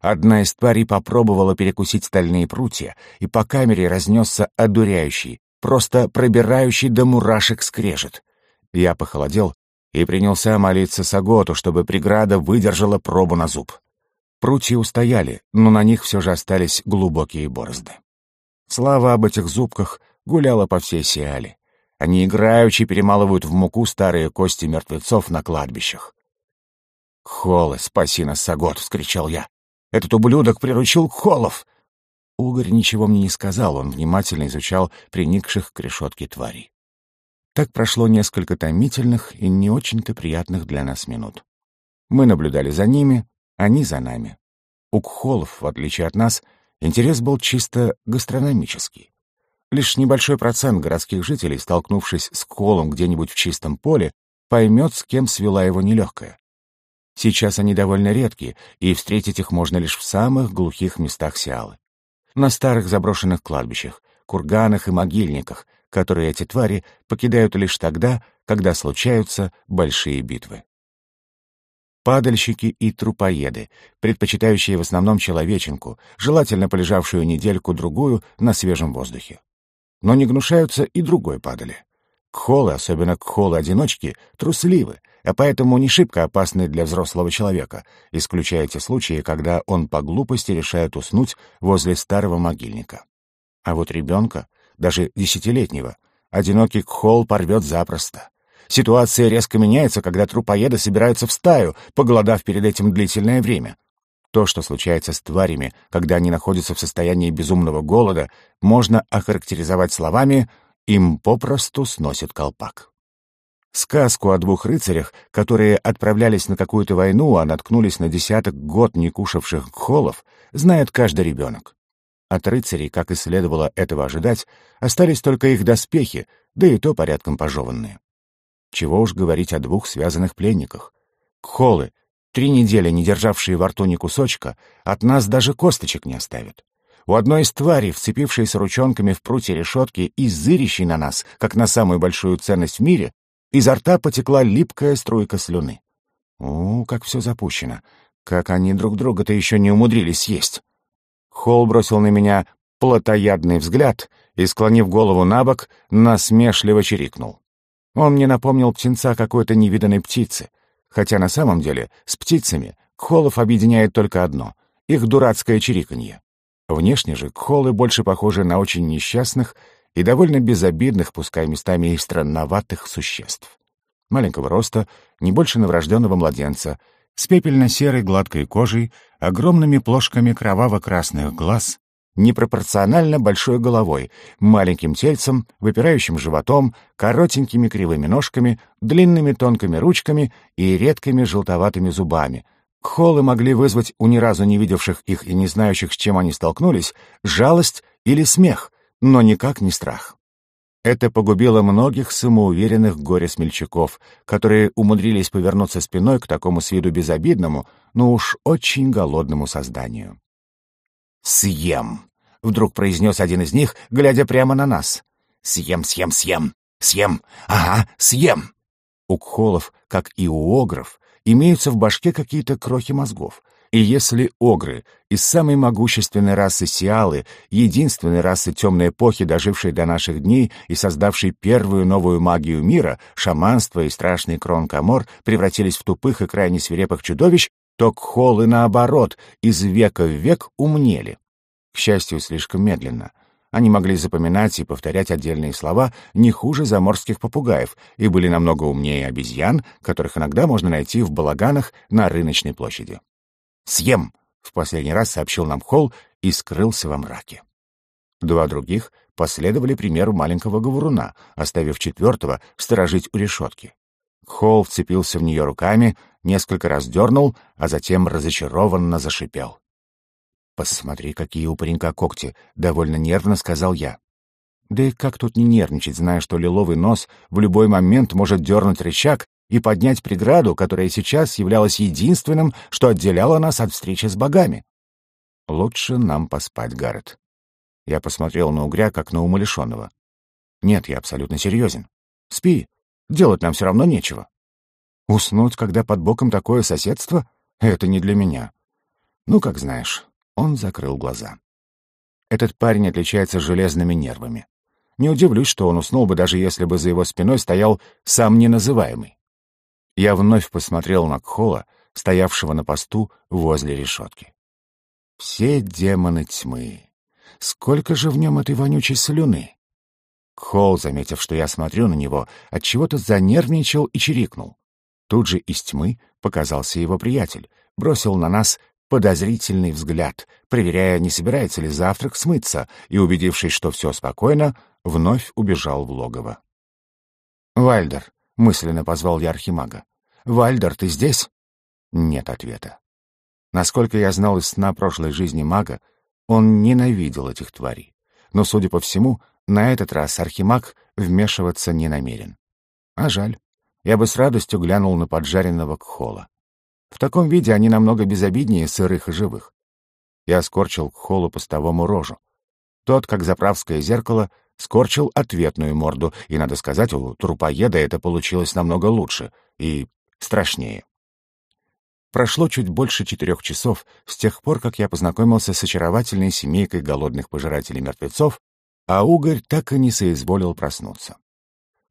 Одна из тварей попробовала перекусить стальные прутья, и по камере разнесся одуряющий, просто пробирающий до мурашек скрежет. Я похолодел и принялся молиться Саготу, чтобы преграда выдержала пробу на зуб. Прутья устояли, но на них все же остались глубокие борозды. Слава об этих зубках гуляла по всей Сиале. Они играючи перемалывают в муку старые кости мертвецов на кладбищах. «Холы, спаси нас, Сагот!» — вскричал я. «Этот ублюдок приручил холов!» Угорь ничего мне не сказал, он внимательно изучал приникших к решетке тварей. Так прошло несколько томительных и не очень-то приятных для нас минут. Мы наблюдали за ними, они за нами. У кхолов, в отличие от нас, интерес был чисто гастрономический. Лишь небольшой процент городских жителей, столкнувшись с кхолом где-нибудь в чистом поле, поймет, с кем свела его нелегкая. Сейчас они довольно редки, и встретить их можно лишь в самых глухих местах Сиалы. На старых заброшенных кладбищах, курганах и могильниках, которые эти твари покидают лишь тогда, когда случаются большие битвы. Падальщики и трупоеды, предпочитающие в основном человеченку, желательно полежавшую недельку-другую на свежем воздухе. Но не гнушаются и другой падали. Кхолы, особенно кхолы-одиночки, трусливы, а поэтому не шибко опасны для взрослого человека, исключая те случаи, когда он по глупости решает уснуть возле старого могильника. А вот ребенка даже десятилетнего, одинокий кхол порвет запросто. Ситуация резко меняется, когда трупоеды собираются в стаю, поголодав перед этим длительное время. То, что случается с тварями, когда они находятся в состоянии безумного голода, можно охарактеризовать словами «им попросту сносит колпак». Сказку о двух рыцарях, которые отправлялись на какую-то войну, а наткнулись на десяток год не кушавших холов, знает каждый ребенок. От рыцарей, как и следовало этого ожидать, остались только их доспехи, да и то порядком пожеванные. Чего уж говорить о двух связанных пленниках. Кхолы, три недели не державшие во рту ни кусочка, от нас даже косточек не оставят. У одной из тварей, вцепившейся ручонками в прутья решетки и зырящей на нас, как на самую большую ценность в мире, изо рта потекла липкая струйка слюны. О, как все запущено! Как они друг друга-то еще не умудрились съесть! Холл бросил на меня плотоядный взгляд и, склонив голову на бок, насмешливо чирикнул. Он мне напомнил птенца какой-то невиданной птицы, хотя на самом деле с птицами Кхолов объединяет только одно — их дурацкое чириканье. Внешне же Кхолы больше похожи на очень несчастных и довольно безобидных, пускай местами и странноватых существ. Маленького роста, не больше новорожденного младенца — с пепельно-серой гладкой кожей, огромными плошками кроваво-красных глаз, непропорционально большой головой, маленьким тельцем, выпирающим животом, коротенькими кривыми ножками, длинными тонкими ручками и редкими желтоватыми зубами. Кхолы могли вызвать у ни разу не видевших их и не знающих, с чем они столкнулись, жалость или смех, но никак не страх. Это погубило многих самоуверенных горе-смельчаков, которые умудрились повернуться спиной к такому с виду безобидному, но уж очень голодному созданию. «Съем!» — вдруг произнес один из них, глядя прямо на нас. «Съем, съем, съем! Съем! Ага, съем!» У гхолов, как и у огров, имеются в башке какие-то крохи мозгов, И если огры из самой могущественной расы Сиалы, единственной расы темной эпохи, дожившей до наших дней и создавшей первую новую магию мира, шаманство и страшный Кронк-а-Мор, превратились в тупых и крайне свирепых чудовищ, то гхолы, наоборот, из века в век умнели. К счастью, слишком медленно. Они могли запоминать и повторять отдельные слова не хуже заморских попугаев и были намного умнее обезьян, которых иногда можно найти в балаганах на рыночной площади. «Съем!» — в последний раз сообщил нам Холл и скрылся во мраке. Два других последовали примеру маленького говоруна, оставив четвертого сторожить у решетки. Холл вцепился в нее руками, несколько раз дернул, а затем разочарованно зашипел. «Посмотри, какие у паренька когти!» — довольно нервно сказал я. Да и как тут не нервничать, зная, что лиловый нос в любой момент может дернуть рычаг и поднять преграду, которая сейчас являлась единственным, что отделяло нас от встречи с богами. Лучше нам поспать, Гаррет. Я посмотрел на угря, как на умалишенного. Нет, я абсолютно серьезен. Спи, делать нам все равно нечего. Уснуть, когда под боком такое соседство, это не для меня. Ну, как знаешь. Он закрыл глаза. Этот парень отличается железными нервами. Не удивлюсь, что он уснул бы, даже если бы за его спиной стоял сам неназываемый. Я вновь посмотрел на Кхола, стоявшего на посту возле решетки. Все демоны тьмы. Сколько же в нем этой вонючей слюны? Кхол, заметив, что я смотрю на него, отчего-то занервничал и чирикнул. Тут же из тьмы показался его приятель, бросил на нас подозрительный взгляд, проверяя, не собирается ли завтрак смыться, и, убедившись, что все спокойно, вновь убежал в логово. «Вальдер, — мысленно позвал я Архимага. «Вальдер, ты здесь?» Нет ответа. Насколько я знал из сна прошлой жизни мага, он ненавидел этих тварей. Но, судя по всему, на этот раз Архимаг вмешиваться не намерен. А жаль. Я бы с радостью глянул на поджаренного кхола. В таком виде они намного безобиднее сырых и живых. Я скорчил кхолу постовому рожу. Тот, как заправское зеркало, скорчил ответную морду, и, надо сказать, у трупоеда это получилось намного лучше и страшнее. Прошло чуть больше четырех часов с тех пор, как я познакомился с очаровательной семейкой голодных пожирателей мертвецов, а угорь так и не соизволил проснуться.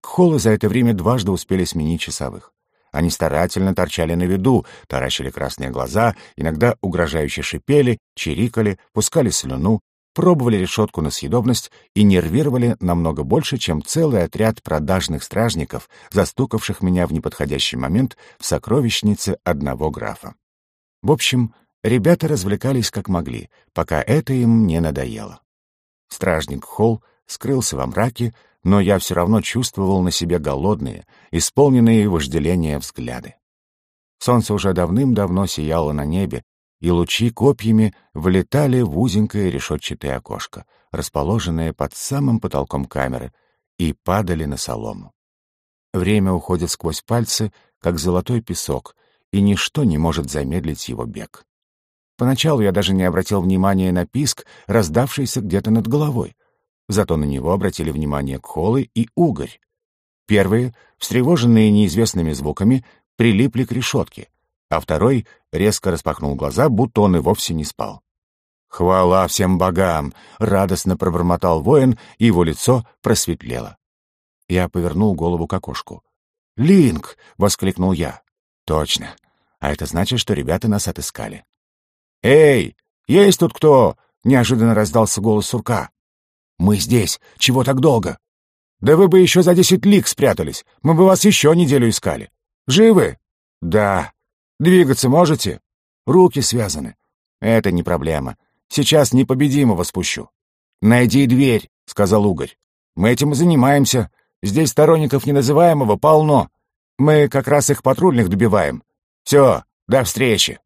Кхолы за это время дважды успели сменить часовых. Они старательно торчали на виду, таращили красные глаза, иногда угрожающе шипели, чирикали, пускали слюну, пробовали решетку на съедобность и нервировали намного больше, чем целый отряд продажных стражников, застукавших меня в неподходящий момент в сокровищнице одного графа. В общем, ребята развлекались как могли, пока это им не надоело. Стражник Холл скрылся во мраке, но я все равно чувствовал на себе голодные, исполненные вожделения взгляды. Солнце уже давным-давно сияло на небе, и лучи копьями влетали в узенькое решетчатое окошко, расположенное под самым потолком камеры, и падали на солому. Время уходит сквозь пальцы, как золотой песок, и ничто не может замедлить его бег. Поначалу я даже не обратил внимания на писк, раздавшийся где-то над головой. Зато на него обратили внимание Кхолы и Угорь. Первые, встревоженные неизвестными звуками, прилипли к решетке, а второй резко распахнул глаза, будто он и вовсе не спал. «Хвала всем богам!» — радостно пробормотал воин, и его лицо просветлело. Я повернул голову к окошку. «Линк!» — воскликнул я. «Точно. А это значит, что ребята нас отыскали». «Эй, есть тут кто?» — неожиданно раздался голос сурка. «Мы здесь. Чего так долго?» «Да вы бы еще за десять лик спрятались. Мы бы вас еще неделю искали. Живы?» «Да. Двигаться можете? Руки связаны. Это не проблема. Сейчас непобедимого спущу. Найди дверь, сказал Угорь. Мы этим и занимаемся. Здесь сторонников неназываемого полно. Мы как раз их патрульных добиваем. Все, до встречи.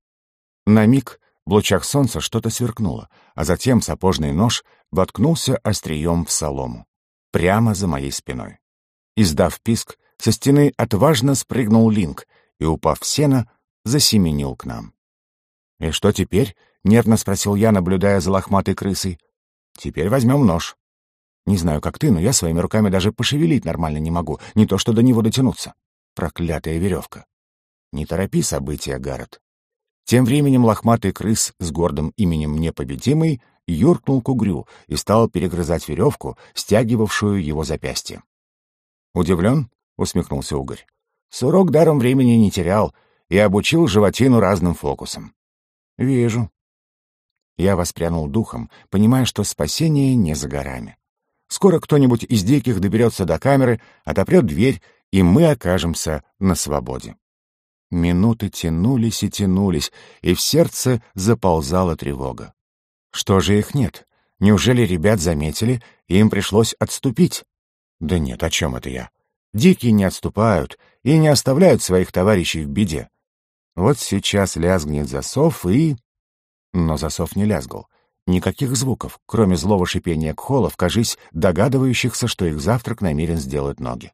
На миг в лучах солнца что-то сверкнуло, а затем сапожный нож воткнулся острием в солому. Прямо за моей спиной. Издав писк, со стены отважно спрыгнул Линк и, упав в сено, засеменил к нам. «И что теперь?» — нервно спросил я, наблюдая за лохматой крысой. «Теперь возьмем нож. Не знаю, как ты, но я своими руками даже пошевелить нормально не могу, не то что до него дотянуться. Проклятая веревка. Не торопи события, Гаррет. Тем временем лохматый крыс с гордым именем Непобедимый юркнул к угрю и стал перегрызать веревку, стягивавшую его запястье. «Удивлен?» — усмехнулся угорь. «Сурок даром времени не терял и обучил животину разным фокусам». «Вижу». Я воспрянул духом, понимая, что спасение не за горами. Скоро кто-нибудь из диких доберется до камеры, отопрет дверь, и мы окажемся на свободе. Минуты тянулись и тянулись, и в сердце заползала тревога. Что же их нет? Неужели ребят заметили, и им пришлось отступить? Да нет, о чем это я? Дикие не отступают и не оставляют своих товарищей в беде. Вот сейчас лязгнет засов и... Но засов не лязгал. Никаких звуков, кроме злого шипения кхолов, кажись, догадывающихся, что их завтрак намерен сделать ноги.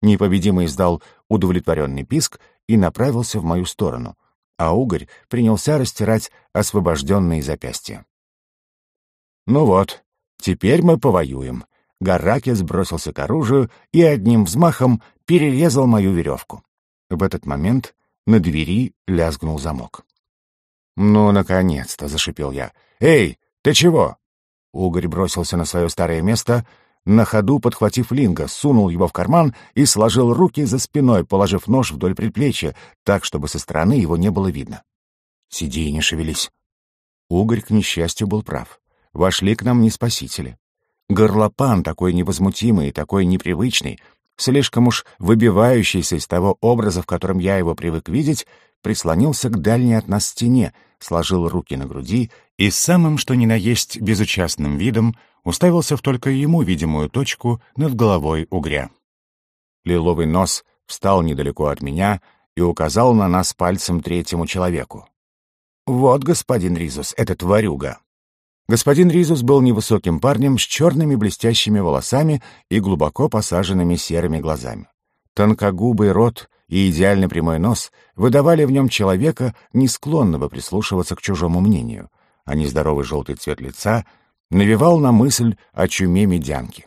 Непобедимый издал удовлетворенный писк и направился в мою сторону, а угорь принялся растирать освобожденные запястья. «Ну вот, теперь мы повоюем». Гаракис бросился к оружию и одним взмахом перерезал мою веревку. В этот момент на двери лязгнул замок. «Ну, наконец-то!» — зашипел я. «Эй, ты чего?» Угорь бросился на свое старое место, на ходу подхватив линга, сунул его в карман и сложил руки за спиной, положив нож вдоль предплечья, так, чтобы со стороны его не было видно. «Сиди и не шевелись». Угорь, к несчастью, был прав. Вошли к нам не спасители. Горлопан такой невозмутимый и такой непривычный, слишком уж выбивающийся из того образа, в котором я его привык видеть, прислонился к дальней от нас стене, сложил руки на груди и самым что ни на есть безучастным видом уставился в только ему видимую точку над головой угря. Лиловый нос встал недалеко от меня и указал на нас пальцем третьему человеку. «Вот, господин Ризус, этот ворюга». Господин Ризус был невысоким парнем с черными блестящими волосами и глубоко посаженными серыми глазами. Тонкогубый рот и идеально прямой нос выдавали в нем человека, не склонного прислушиваться к чужому мнению, а нездоровый желтый цвет лица навевал на мысль о чуме медянки.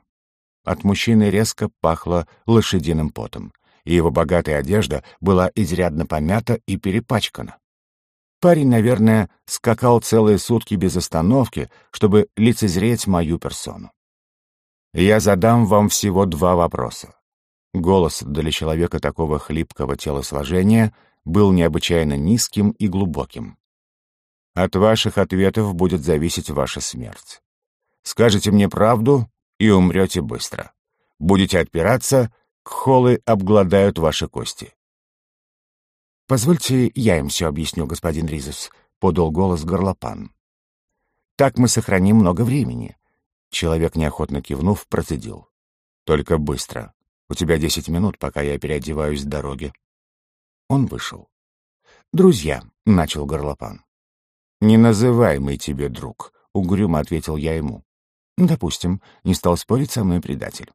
От мужчины резко пахло лошадиным потом, и его богатая одежда была изрядно помята и перепачкана. Парень, наверное, скакал целые сутки без остановки, чтобы лицезреть мою персону. Я задам вам всего два вопроса. Голос для человека такого хлипкого телосложения был необычайно низким и глубоким. От ваших ответов будет зависеть ваша смерть. Скажете мне правду и умрете быстро. Будете отпираться, кхолы обгладают ваши кости. «Позвольте, я им все объясню, господин Ризус», — подал голос горлопан. «Так мы сохраним много времени». Человек, неохотно кивнув, процедил. «Только быстро. У тебя десять минут, пока я переодеваюсь с дороги». Он вышел. «Друзья», — начал горлопан. «Не называй мы тебе друг», — угрюмо ответил я ему. «Допустим», — не стал спорить со мной предатель.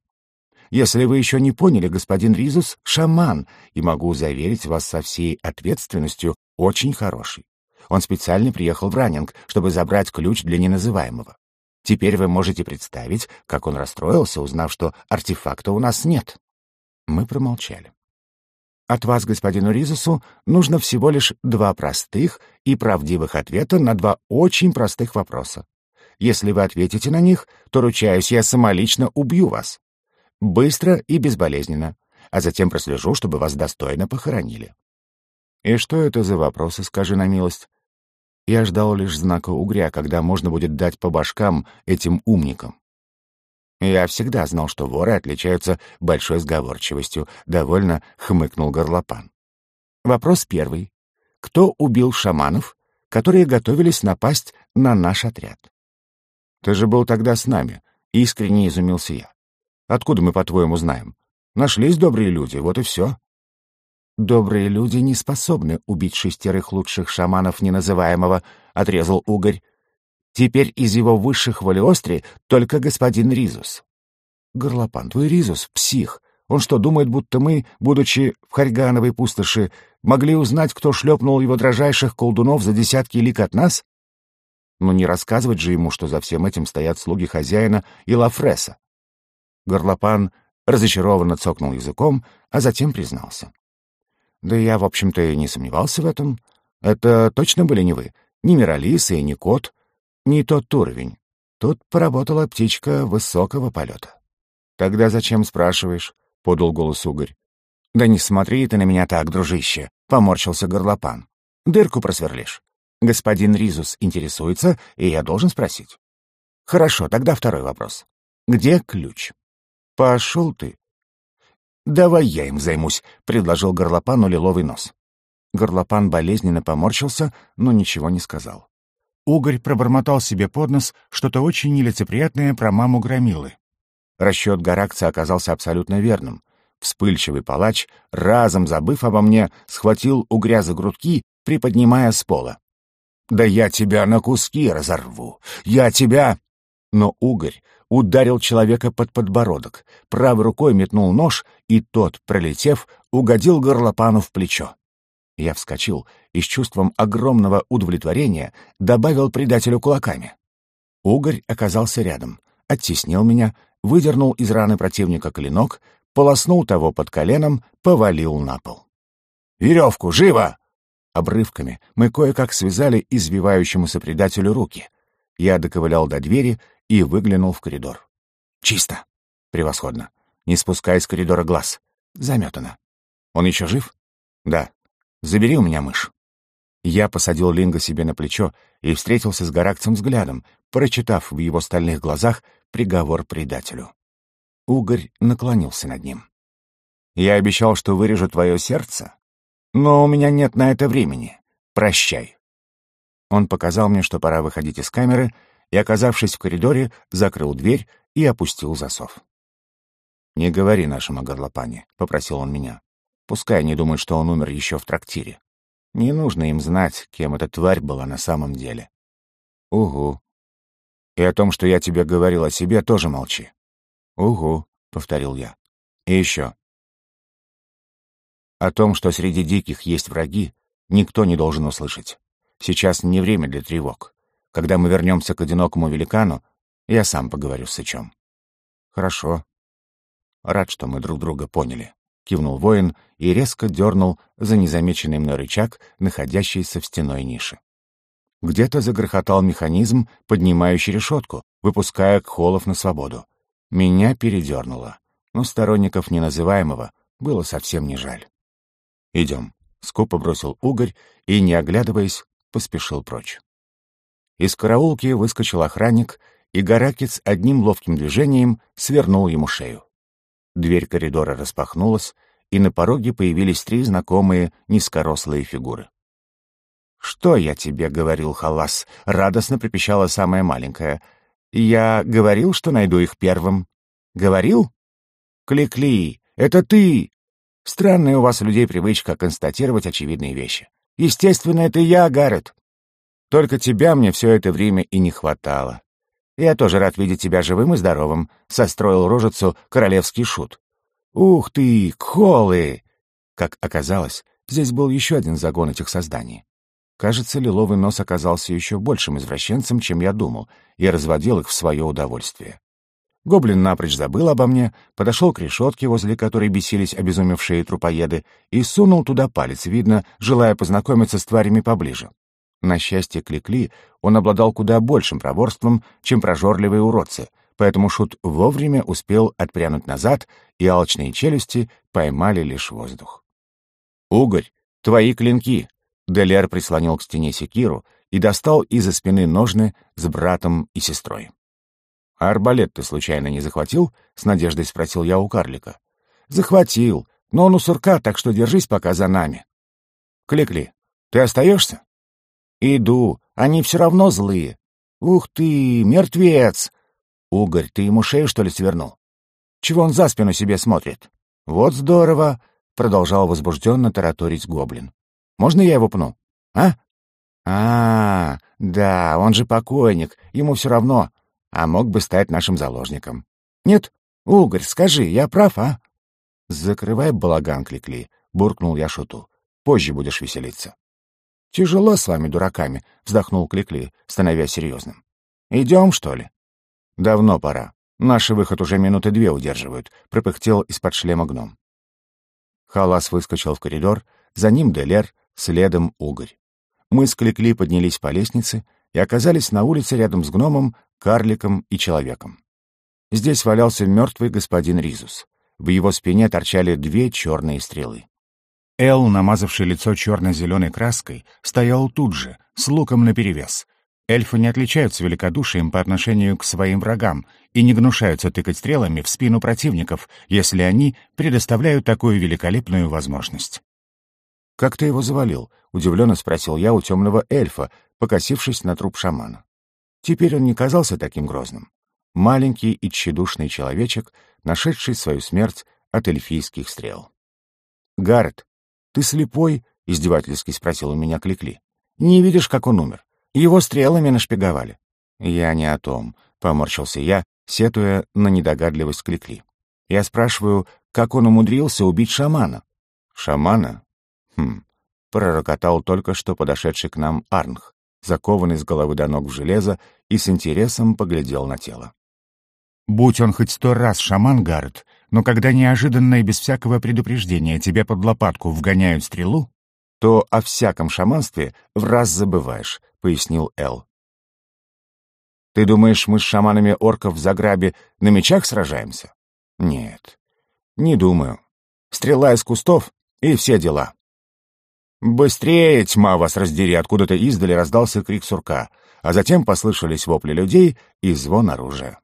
«Если вы еще не поняли, господин Ризус — шаман, и могу заверить вас со всей ответственностью, очень хороший. Он специально приехал в Раннинг, чтобы забрать ключ для неназываемого. Теперь вы можете представить, как он расстроился, узнав, что артефакта у нас нет. Мы промолчали. От вас, господину Ризусу, нужно всего лишь два простых и правдивых ответа на два очень простых вопроса. Если вы ответите на них, то, ручаюсь, я самолично убью вас. Быстро и безболезненно, а затем прослежу, чтобы вас достойно похоронили. И что это за вопросы, скажи на милость? Я ждал лишь знака угря, когда можно будет дать по башкам этим умникам. Я всегда знал, что воры отличаются большой сговорчивостью, довольно хмыкнул горлопан. Вопрос первый. Кто убил шаманов, которые готовились напасть на наш отряд? Ты же был тогда с нами, искренне изумился я. Откуда мы, по-твоему, знаем? Нашлись добрые люди, вот и все. «Добрые люди не способны убить шестерых лучших шаманов неназываемого», — отрезал Угорь. «Теперь из его высших волеостри только господин Ризус». «Горлопан, твой Ризус — псих. Он что, думает, будто мы, будучи в Харьгановой пустоши, могли узнать, кто шлепнул его дрожайших колдунов за десятки лик от нас? Но не рассказывать же ему, что за всем этим стоят слуги хозяина и Лафреса». Горлопан разочарованно цокнул языком, а затем признался. Да я, в общем-то, и не сомневался в этом. Это точно были не вы? Не Миралиса и не кот? Не тот уровень. Тут поработала птичка высокого полета. «Тогда зачем спрашиваешь?» — подал голос Угорь. «Да не смотри ты на меня так, дружище», — поморщился горлопан. «Дырку просверлишь. Господин Ризус интересуется, и я должен спросить». «Хорошо, тогда второй вопрос. Где ключ?» «Пошел ты». «Давай я им займусь», — предложил горлопану лиловый нос. Горлопан болезненно поморщился, но ничего не сказал. Угорь пробормотал себе под нос что-то очень нелицеприятное про маму Громилы. Расчет Гаракца оказался абсолютно верным. Вспыльчивый палач, разом забыв обо мне, схватил угря за грудки, приподнимая с пола. «Да я тебя на куски разорву! Я тебя...» Но угорь ударил человека под подбородок, правой рукой метнул нож, и тот, пролетев, угодил горлопану в плечо. Я вскочил и с чувством огромного удовлетворения добавил предателю кулаками. Угорь оказался рядом, оттеснил меня, выдернул из раны противника клинок, полоснул того под коленом, повалил на пол. «Веревку! Живо!» Обрывками мы кое-как связали извивающемуся предателю руки. Я доковылял до двери и выглянул в коридор. «Чисто!» «Превосходно! Не спускай с коридора глаз!» «Заметано!» «Он еще жив?» «Да. Забери у меня мышь!» Я посадил Линга себе на плечо и встретился с Гаракцем взглядом, прочитав в его стальных глазах приговор предателю. Угорь наклонился над ним. «Я обещал, что вырежу твое сердце, но у меня нет на это времени. Прощай». Он показал мне, что пора выходить из камеры, и, оказавшись в коридоре, закрыл дверь и опустил засов. «Не говори нашему горлопане», — попросил он меня. «Пускай они думают, что он умер еще в трактире. Не нужно им знать, кем эта тварь была на самом деле». «Угу», и о том, что я тебе говорил о себе, тоже молчи. Угу, повторил я. И еще. О том, что среди диких есть враги, никто не должен услышать. Сейчас не время для тревог. Когда мы вернемся к одинокому великану, я сам поговорю с Сычом. Хорошо. Рад, что мы друг друга поняли. Кивнул воин и резко дернул за незамеченный мной рычаг, находящийся в стеной нише. Где-то загрохотал механизм, поднимающий решетку, выпуская Кхолов на свободу. Меня передернуло, но сторонников неназываемого было совсем не жаль. «Идем», — скупо бросил угорь и, не оглядываясь, поспешил прочь. Из караулки выскочил охранник, и Гаракец одним ловким движением свернул ему шею. Дверь коридора распахнулась, и на пороге появились три знакомые низкорослые фигуры. «Что я тебе говорил, Халас?» — радостно припищала самая маленькая. «Я говорил, что найду их первым». «Говорил?» «Кли-кли, это ты!» Странная у вас, людей, привычка констатировать очевидные вещи. Естественно, это я, Гаррет. Только тебя мне все это время и не хватало. Я тоже рад видеть тебя живым и здоровым, — состроил рожицу королевский шут. Ух ты, колы! Как оказалось, здесь был еще один загон этих созданий. Кажется, лиловый нос оказался еще большим извращенцем, чем я думал, и разводил их в свое удовольствие. Гоблин напрочь забыл обо мне, подошел к решетке, возле которой бесились обезумевшие трупоеды, и сунул туда палец, видно, желая познакомиться с тварями поближе. На счастье Кликли он обладал куда большим проворством, чем прожорливые уродцы, поэтому Шут вовремя успел отпрянуть назад, и алчные челюсти поймали лишь воздух. «Угорь, твои клинки!» Делер прислонил к стене секиру и достал из-за спины ножны с братом и сестрой. «А арбалет ты случайно не захватил?» — с надеждой спросил я у карлика. «Захватил, но он у сурка, так что держись пока за нами». «Кликли, ты остаешься?» «Иду, они все равно злые». «Ух ты, мертвец!» «Угорь, ты ему шею, что ли, свернул?» «Чего он за спину себе смотрит?» «Вот здорово!» — продолжал возбужденно тараторить гоблин. Можно я его пну? А? А, да, он же покойник, ему все равно, а мог бы стать нашим заложником. Нет? Угорь, скажи, я прав, а? Закрывай балаган, Кликли, буркнул я шуту. Позже будешь веселиться. Тяжело с вами, дураками, вздохнул Кликли, становясь серьезным. Идем, что ли? Давно пора. Наши выход уже минуты две удерживают, пропыхтел из-под шлема гном. Халас выскочил в коридор, за ним Делер, следом угорь. Мы с Кликли поднялись по лестнице и оказались на улице рядом с гномом, карликом и человеком. Здесь валялся мертвый господин Ризус. В его спине торчали две черные стрелы. Эл, намазавший лицо черно-зеленой краской, стоял тут же, с луком наперевес. Эльфы не отличаются великодушием по отношению к своим врагам и не гнушаются тыкать стрелами в спину противников, если они предоставляют такую великолепную возможность. «Как ты его завалил?» — удивленно спросил я у темного эльфа, покосившись на труп шамана. Теперь он не казался таким грозным. Маленький и тщедушный человечек, нашедший свою смерть от эльфийских стрел. «Гаррет, «Ты слепой?» — издевательски спросил у меня Кликли. «Не видишь, как он умер? Его стрелами нашпиговали». «Я не о том», — поморщился я, сетуя на недогадливость Кликли. «Я спрашиваю, как он умудрился убить шамана?» «Шамана?» «Хм», — пророкотал только что подошедший к нам Арнх, закованный с головы до ног в железо и с интересом поглядел на тело. «Будь он хоть сто раз шаман, Гаррет, но когда неожиданно и без всякого предупреждения тебе под лопатку вгоняют стрелу, то о всяком шаманстве в раз забываешь», — пояснил Эл. «Ты думаешь, мы с шаманами орков в Заграбе на мечах сражаемся?» «Нет, не думаю. Стрела из кустов и все дела». «Быстрее, тьма вас раздери!» Откуда-то издали раздался крик сурка, а затем послышались вопли людей и звон оружия.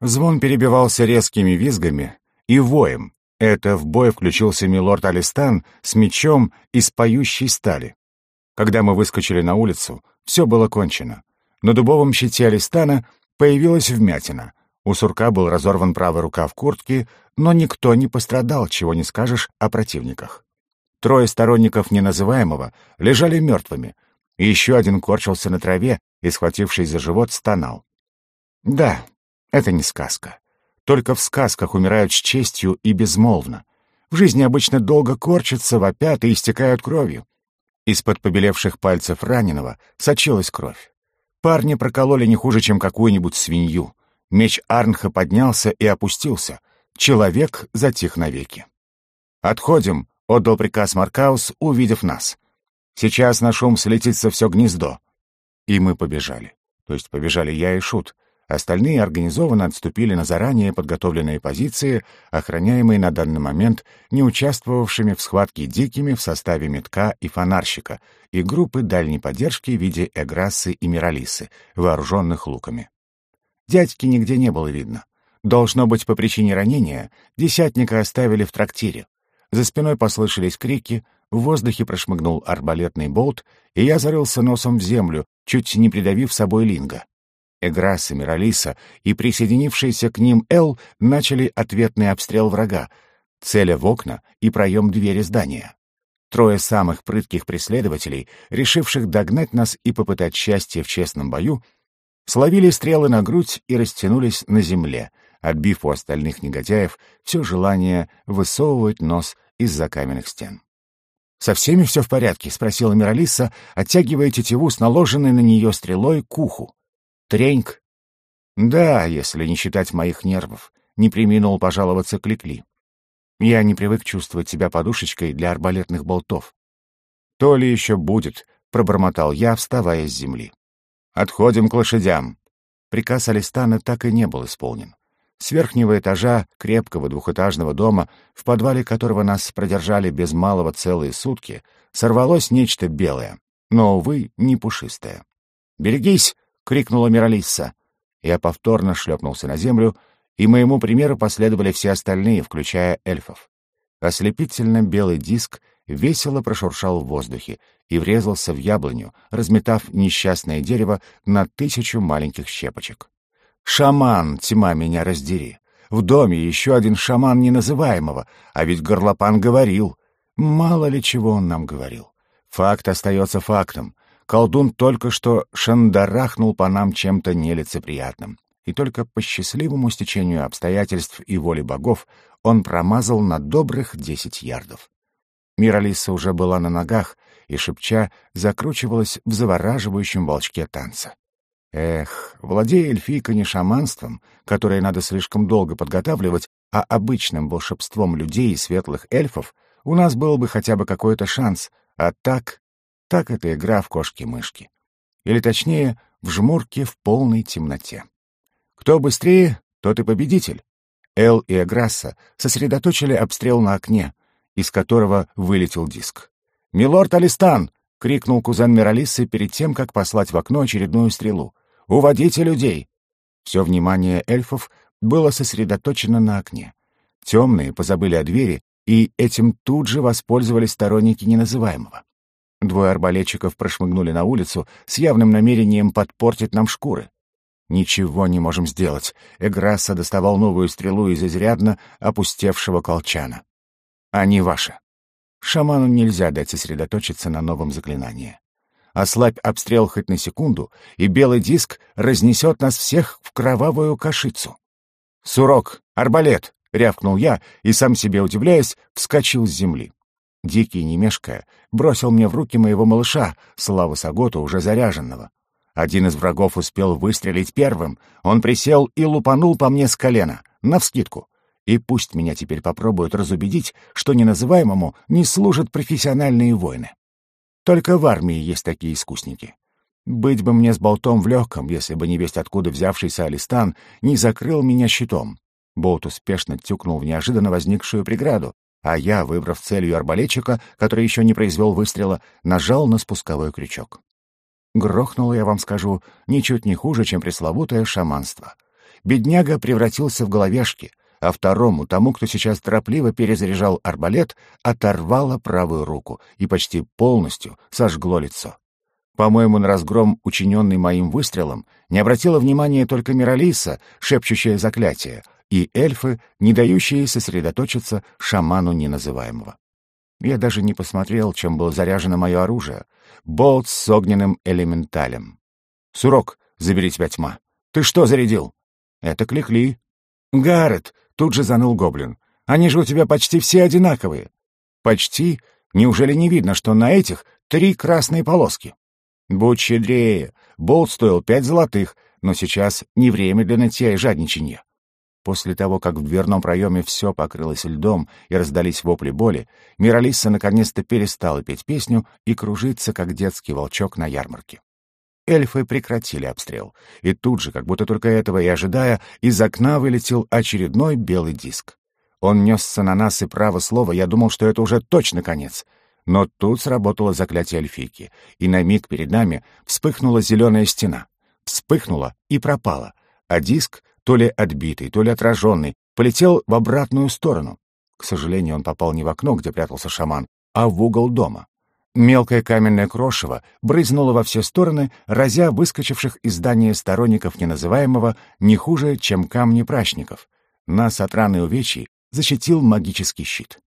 Звон перебивался резкими визгами и воем. Это в бой включился милорд Алистан с мечом из поющей стали. Когда мы выскочили на улицу, все было кончено. На дубовом щите Алистана появилась вмятина. У сурка был разорван правый рукав куртки, но никто не пострадал, чего не скажешь о противниках. Трое сторонников неназываемого лежали мертвыми, и еще один корчился на траве и, схватившись за живот, стонал. Да, это не сказка. Только в сказках умирают с честью и безмолвно. В жизни обычно долго корчатся, вопят и истекают кровью. Из-под побелевших пальцев раненого сочилась кровь. Парни прокололи не хуже, чем какую-нибудь свинью. Меч Арнха поднялся и опустился. Человек затих навеки. «Отходим», — отдал приказ Маркаус, увидев нас. «Сейчас на шум слетится все гнездо». И мы побежали. То есть побежали я и Шут. Остальные организованно отступили на заранее подготовленные позиции, охраняемые на данный момент не участвовавшими в схватке дикими в составе метка и фонарщика и группы дальней поддержки в виде Эграссы и Миралисы, вооруженных луками. Дядьки нигде не было видно. Должно быть, по причине ранения десятника оставили в трактире. За спиной послышались крики, в воздухе прошмыгнул арбалетный болт, и я зарылся носом в землю, чуть не придавив собой линга. Эграс и Миралиса и присоединившийся к ним Эл начали ответный обстрел врага, целя в окна и проем двери здания. Трое самых прытких преследователей, решивших догнать нас и попытать счастье в честном бою, словили стрелы на грудь и растянулись на земле, отбив у остальных негодяев все желание высовывать нос из-за каменных стен. «Со всеми все в порядке?» — спросила Миралиса, оттягивая тетиву с наложенной на нее стрелой к уху. Треньк? Да, если не считать моих нервов. Не приминул пожаловаться Кликли. Я не привык чувствовать себя подушечкой для арбалетных болтов. То ли еще будет, пробормотал я, вставая с земли. Отходим к лошадям. Приказ Алистана так и не был исполнен. С верхнего этажа крепкого двухэтажного дома, в подвале которого нас продержали без малого целые сутки, сорвалось нечто белое, но, увы, не пушистое. «Берегись!» — крикнула Миралисса. Я повторно шлепнулся на землю, и моему примеру последовали все остальные, включая эльфов. Ослепительно белый диск весело прошуршал в воздухе и врезался в яблоню, разметав несчастное дерево на тысячу маленьких щепочек. «Шаман, тьма меня раздери! В доме еще один шаман неназываемого, а ведь горлопан говорил. Мало ли чего он нам говорил. Факт остается фактом колдун только что шандарахнул по нам чем-то нелицеприятным. И только по счастливому стечению обстоятельств и воли богов он промазал на добрых десять ярдов. Миралиса уже была на ногах и, шепча, закручивалась в завораживающем волчке танца. Эх, владея эльфийка не шаманством, которое надо слишком долго подготавливать, а обычным волшебством людей и светлых эльфов, у нас был бы хотя бы какой-то шанс, а так Так это игра в кошки-мышки. Или точнее, в жмурке в полной темноте. Кто быстрее, тот и победитель. Эл и Эграсса сосредоточили обстрел на окне, из которого вылетел диск. «Милорд Алистан!» — крикнул кузен Миралисы перед тем, как послать в окно очередную стрелу. «Уводите людей!» Все внимание эльфов было сосредоточено на окне. Темные позабыли о двери, и этим тут же воспользовались сторонники неназываемого. Двое арбалетчиков прошмыгнули на улицу с явным намерением подпортить нам шкуры. Ничего не можем сделать. Эграсса доставал новую стрелу из изрядно опустевшего колчана. Они ваши. Шаману нельзя дать сосредоточиться на новом заклинании. Ослабь обстрел хоть на секунду, и белый диск разнесет нас всех в кровавую кашицу. «Сурок! Арбалет!» — рявкнул я, и сам себе удивляясь, вскочил с земли. Дикий, не мешкая, бросил мне в руки моего малыша, славы Сагота, уже заряженного. Один из врагов успел выстрелить первым. Он присел и лупанул по мне с колена, навскидку. И пусть меня теперь попробуют разубедить, что неназываемому не служат профессиональные воины. Только в армии есть такие искусники. Быть бы мне с болтом в легком, если бы не весть откуда взявшийся Алистан не закрыл меня щитом. Болт успешно тюкнул в неожиданно возникшую преграду, а я, выбрав целью арбалетчика, который еще не произвел выстрела, нажал на спусковой крючок. Грохнуло, я вам скажу, ничуть не хуже, чем пресловутое шаманство. Бедняга превратился в головешки — а второму, тому, кто сейчас торопливо перезаряжал арбалет, оторвало правую руку и почти полностью сожгло лицо. По-моему, на разгром, учиненный моим выстрелом, не обратила внимания только Миралиса, шепчущая заклятие, и эльфы, не дающие сосредоточиться шаману неназываемого. Я даже не посмотрел, чем было заряжено мое оружие. Болт с огненным элементалем. «Сурок, забери тебя тьма! Ты что зарядил?» «Это кликли». «Гаррет, Тут же заныл гоблин. «Они же у тебя почти все одинаковые». «Почти? Неужели не видно, что на этих три красные полоски?» «Будь щедрее. Болт стоил пять золотых, но сейчас не время для нытья и жадничанья». После того, как в дверном проеме все покрылось льдом и раздались вопли боли, Миралиса наконец-то перестала петь песню и кружиться, как детский волчок на ярмарке. Эльфы прекратили обстрел, и тут же, как будто только этого и ожидая, из окна вылетел очередной белый диск. Он несся на нас, и право слово, я думал, что это уже точно конец. Но тут сработало заклятие эльфийки, и на миг перед нами вспыхнула зеленая стена. Вспыхнула и пропала, а диск, то ли отбитый, то ли отраженный, полетел в обратную сторону. К сожалению, он попал не в окно, где прятался шаман, а в угол дома. Мелкое каменное крошево брызнуло во все стороны, разя выскочивших из здания сторонников неназываемого не хуже, чем камни прачников. Нас от раны увечий защитил магический щит.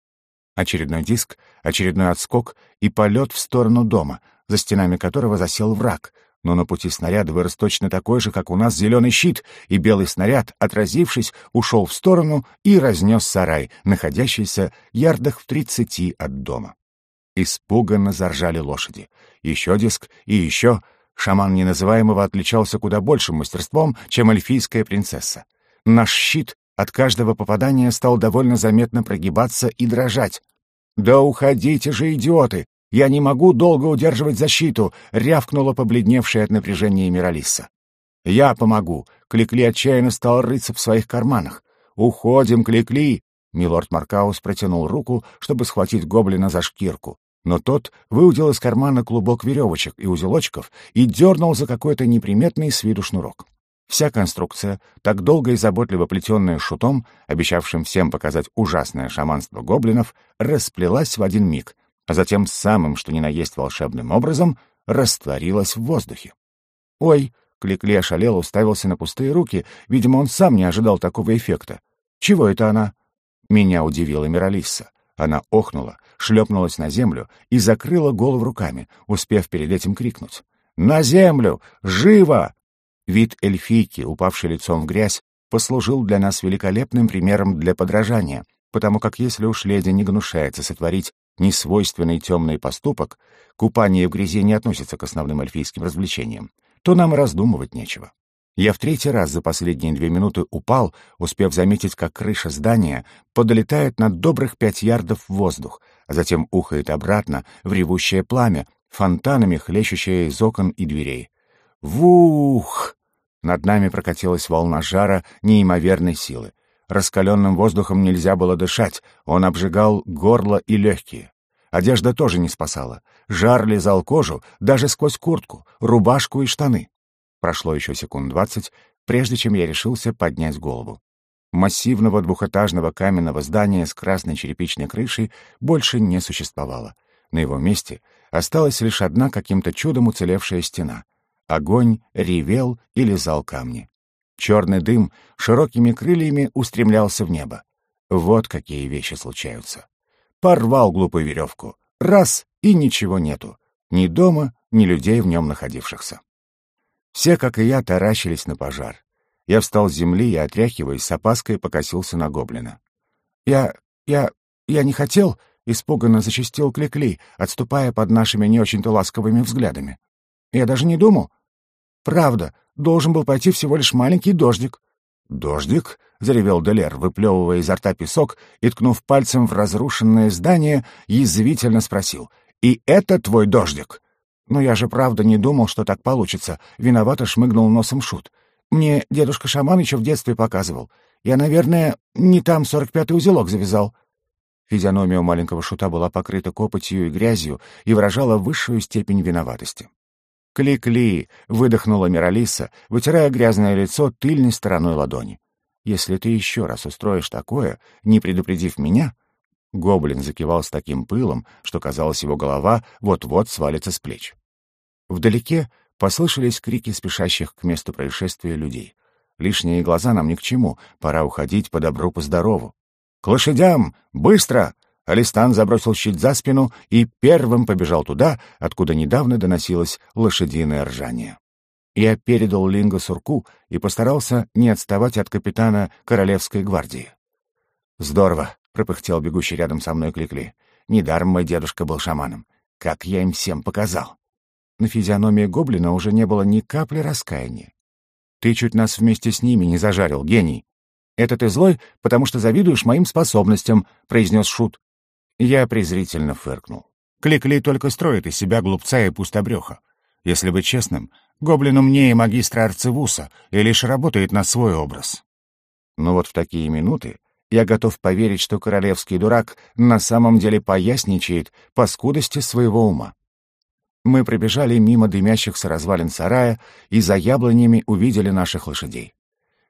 Очередной диск, очередной отскок и полет в сторону дома, за стенами которого засел враг, но на пути снаряда вырос точно такой же, как у нас зеленый щит, и белый снаряд, отразившись, ушел в сторону и разнес сарай, находящийся ярдах в тридцати от дома. Испуганно заржали лошади. Еще диск и еще. Шаман неназываемого отличался куда большим мастерством, чем эльфийская принцесса. Наш щит от каждого попадания стал довольно заметно прогибаться и дрожать. «Да уходите же, идиоты! Я не могу долго удерживать защиту!» — рявкнула побледневшая от напряжения Миралиса. «Я помогу!» — Кликли отчаянно стал рыться в своих карманах. «Уходим, Кликли!» Милорд Маркаус протянул руку, чтобы схватить гоблина за шкирку но тот выудил из кармана клубок веревочек и узелочков и дернул за какой-то неприметный с виду шнурок. Вся конструкция, так долго и заботливо плетенная шутом, обещавшим всем показать ужасное шаманство гоблинов, расплелась в один миг, а затем самым, что ни на есть волшебным образом, растворилась в воздухе. «Ой!» — Кликли ошалел, уставился на пустые руки, видимо, он сам не ожидал такого эффекта. «Чего это она?» Меня удивила Миралисса. Она охнула, шлепнулась на землю и закрыла голову руками, успев перед этим крикнуть. «На землю! Живо!» Вид эльфийки, упавший лицом в грязь, послужил для нас великолепным примером для подражания, потому как если уж леди не гнушается сотворить несвойственный темный поступок, купание в грязи не относится к основным эльфийским развлечениям, то нам раздумывать нечего. Я в третий раз за последние две минуты упал, успев заметить, как крыша здания подлетает на добрых пять ярдов в воздух, а затем ухает обратно в ревущее пламя, фонтанами хлещущая из окон и дверей. Вух! Над нами прокатилась волна жара неимоверной силы. Раскаленным воздухом нельзя было дышать, он обжигал горло и легкие. Одежда тоже не спасала. Жар лизал кожу даже сквозь куртку, рубашку и штаны. Прошло еще секунд двадцать, прежде чем я решился поднять голову. Массивного двухэтажного каменного здания с красной черепичной крышей больше не существовало. На его месте осталась лишь одна каким-то чудом уцелевшая стена. Огонь ревел и лизал камни. Черный дым широкими крыльями устремлялся в небо. Вот какие вещи случаются. Порвал глупую веревку. Раз — и ничего нету. Ни дома, ни людей в нем находившихся. Все, как и я, таращились на пожар. Я встал с земли и, отряхиваясь, с опаской покосился на гоблина. «Я... я... я не хотел...» — испуганно зачастил Кликли, отступая под нашими не очень-то ласковыми взглядами. «Я даже не думал. Правда, должен был пойти всего лишь маленький дождик». «Дождик?» — заревел Делер, выплевывая изо рта песок и, ткнув пальцем в разрушенное здание, язвительно спросил. «И это твой дождик?» «Но я же правда не думал, что так получится», — виновато шмыгнул носом Шут. «Мне дедушка-шаман еще в детстве показывал. Я, наверное, не там сорок пятый узелок завязал». Физиономия у маленького Шута была покрыта копотью и грязью и выражала высшую степень виноватости. «Кли-кли!» — выдохнула Миралиса, вытирая грязное лицо тыльной стороной ладони. «Если ты еще раз устроишь такое, не предупредив меня...» Гоблин закивал с таким пылом, что, казалось, его голова вот-вот свалится с плеч. Вдалеке послышались крики спешащих к месту происшествия людей. «Лишние глаза нам ни к чему, пора уходить по добру, по здорову». «К лошадям! Быстро!» Алистан забросил щит за спину и первым побежал туда, откуда недавно доносилось лошадиное ржание. Я передал Линго Сурку и постарался не отставать от капитана Королевской гвардии. «Здорово», — пропыхтел бегущий рядом со мной Кликли. «Недаром мой дедушка был шаманом. Как я им всем показал». На физиономии гоблина уже не было ни капли раскаяния. «Ты чуть нас вместе с ними не зажарил, гений». «Это ты злой, потому что завидуешь моим способностям», — произнес Шут. Я презрительно фыркнул. Кликли только строит из себя глупца и пустобреха. Если быть честным, гоблин умнее магистра Арцевуса и лишь работает на свой образ. Но вот в такие минуты я готов поверить, что королевский дурак на самом деле поясничает по скудости своего ума. Мы пробежали мимо дымящихся развалин сарая и за яблонями увидели наших лошадей.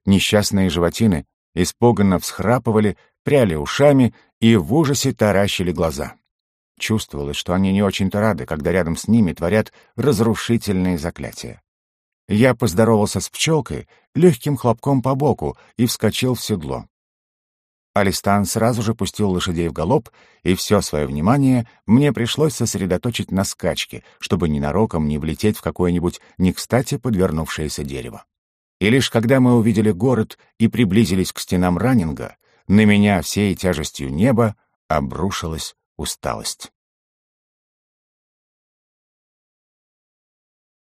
Несчастные животины испуганно всхрапывали, пряли ушами и в ужасе таращили глаза. Чувствовалось, что они не очень-то рады, когда рядом с ними творят разрушительные заклятия. Я поздоровался с пчелкой легким хлопком по боку и вскочил в седло. Алистан сразу же пустил лошадей в галоп, и все свое внимание мне пришлось сосредоточить на скачке, чтобы ненароком не влететь в какое-нибудь не кстати подвернувшееся дерево. И лишь когда мы увидели город и приблизились к стенам Раннинга, на меня всей тяжестью неба обрушилась усталость.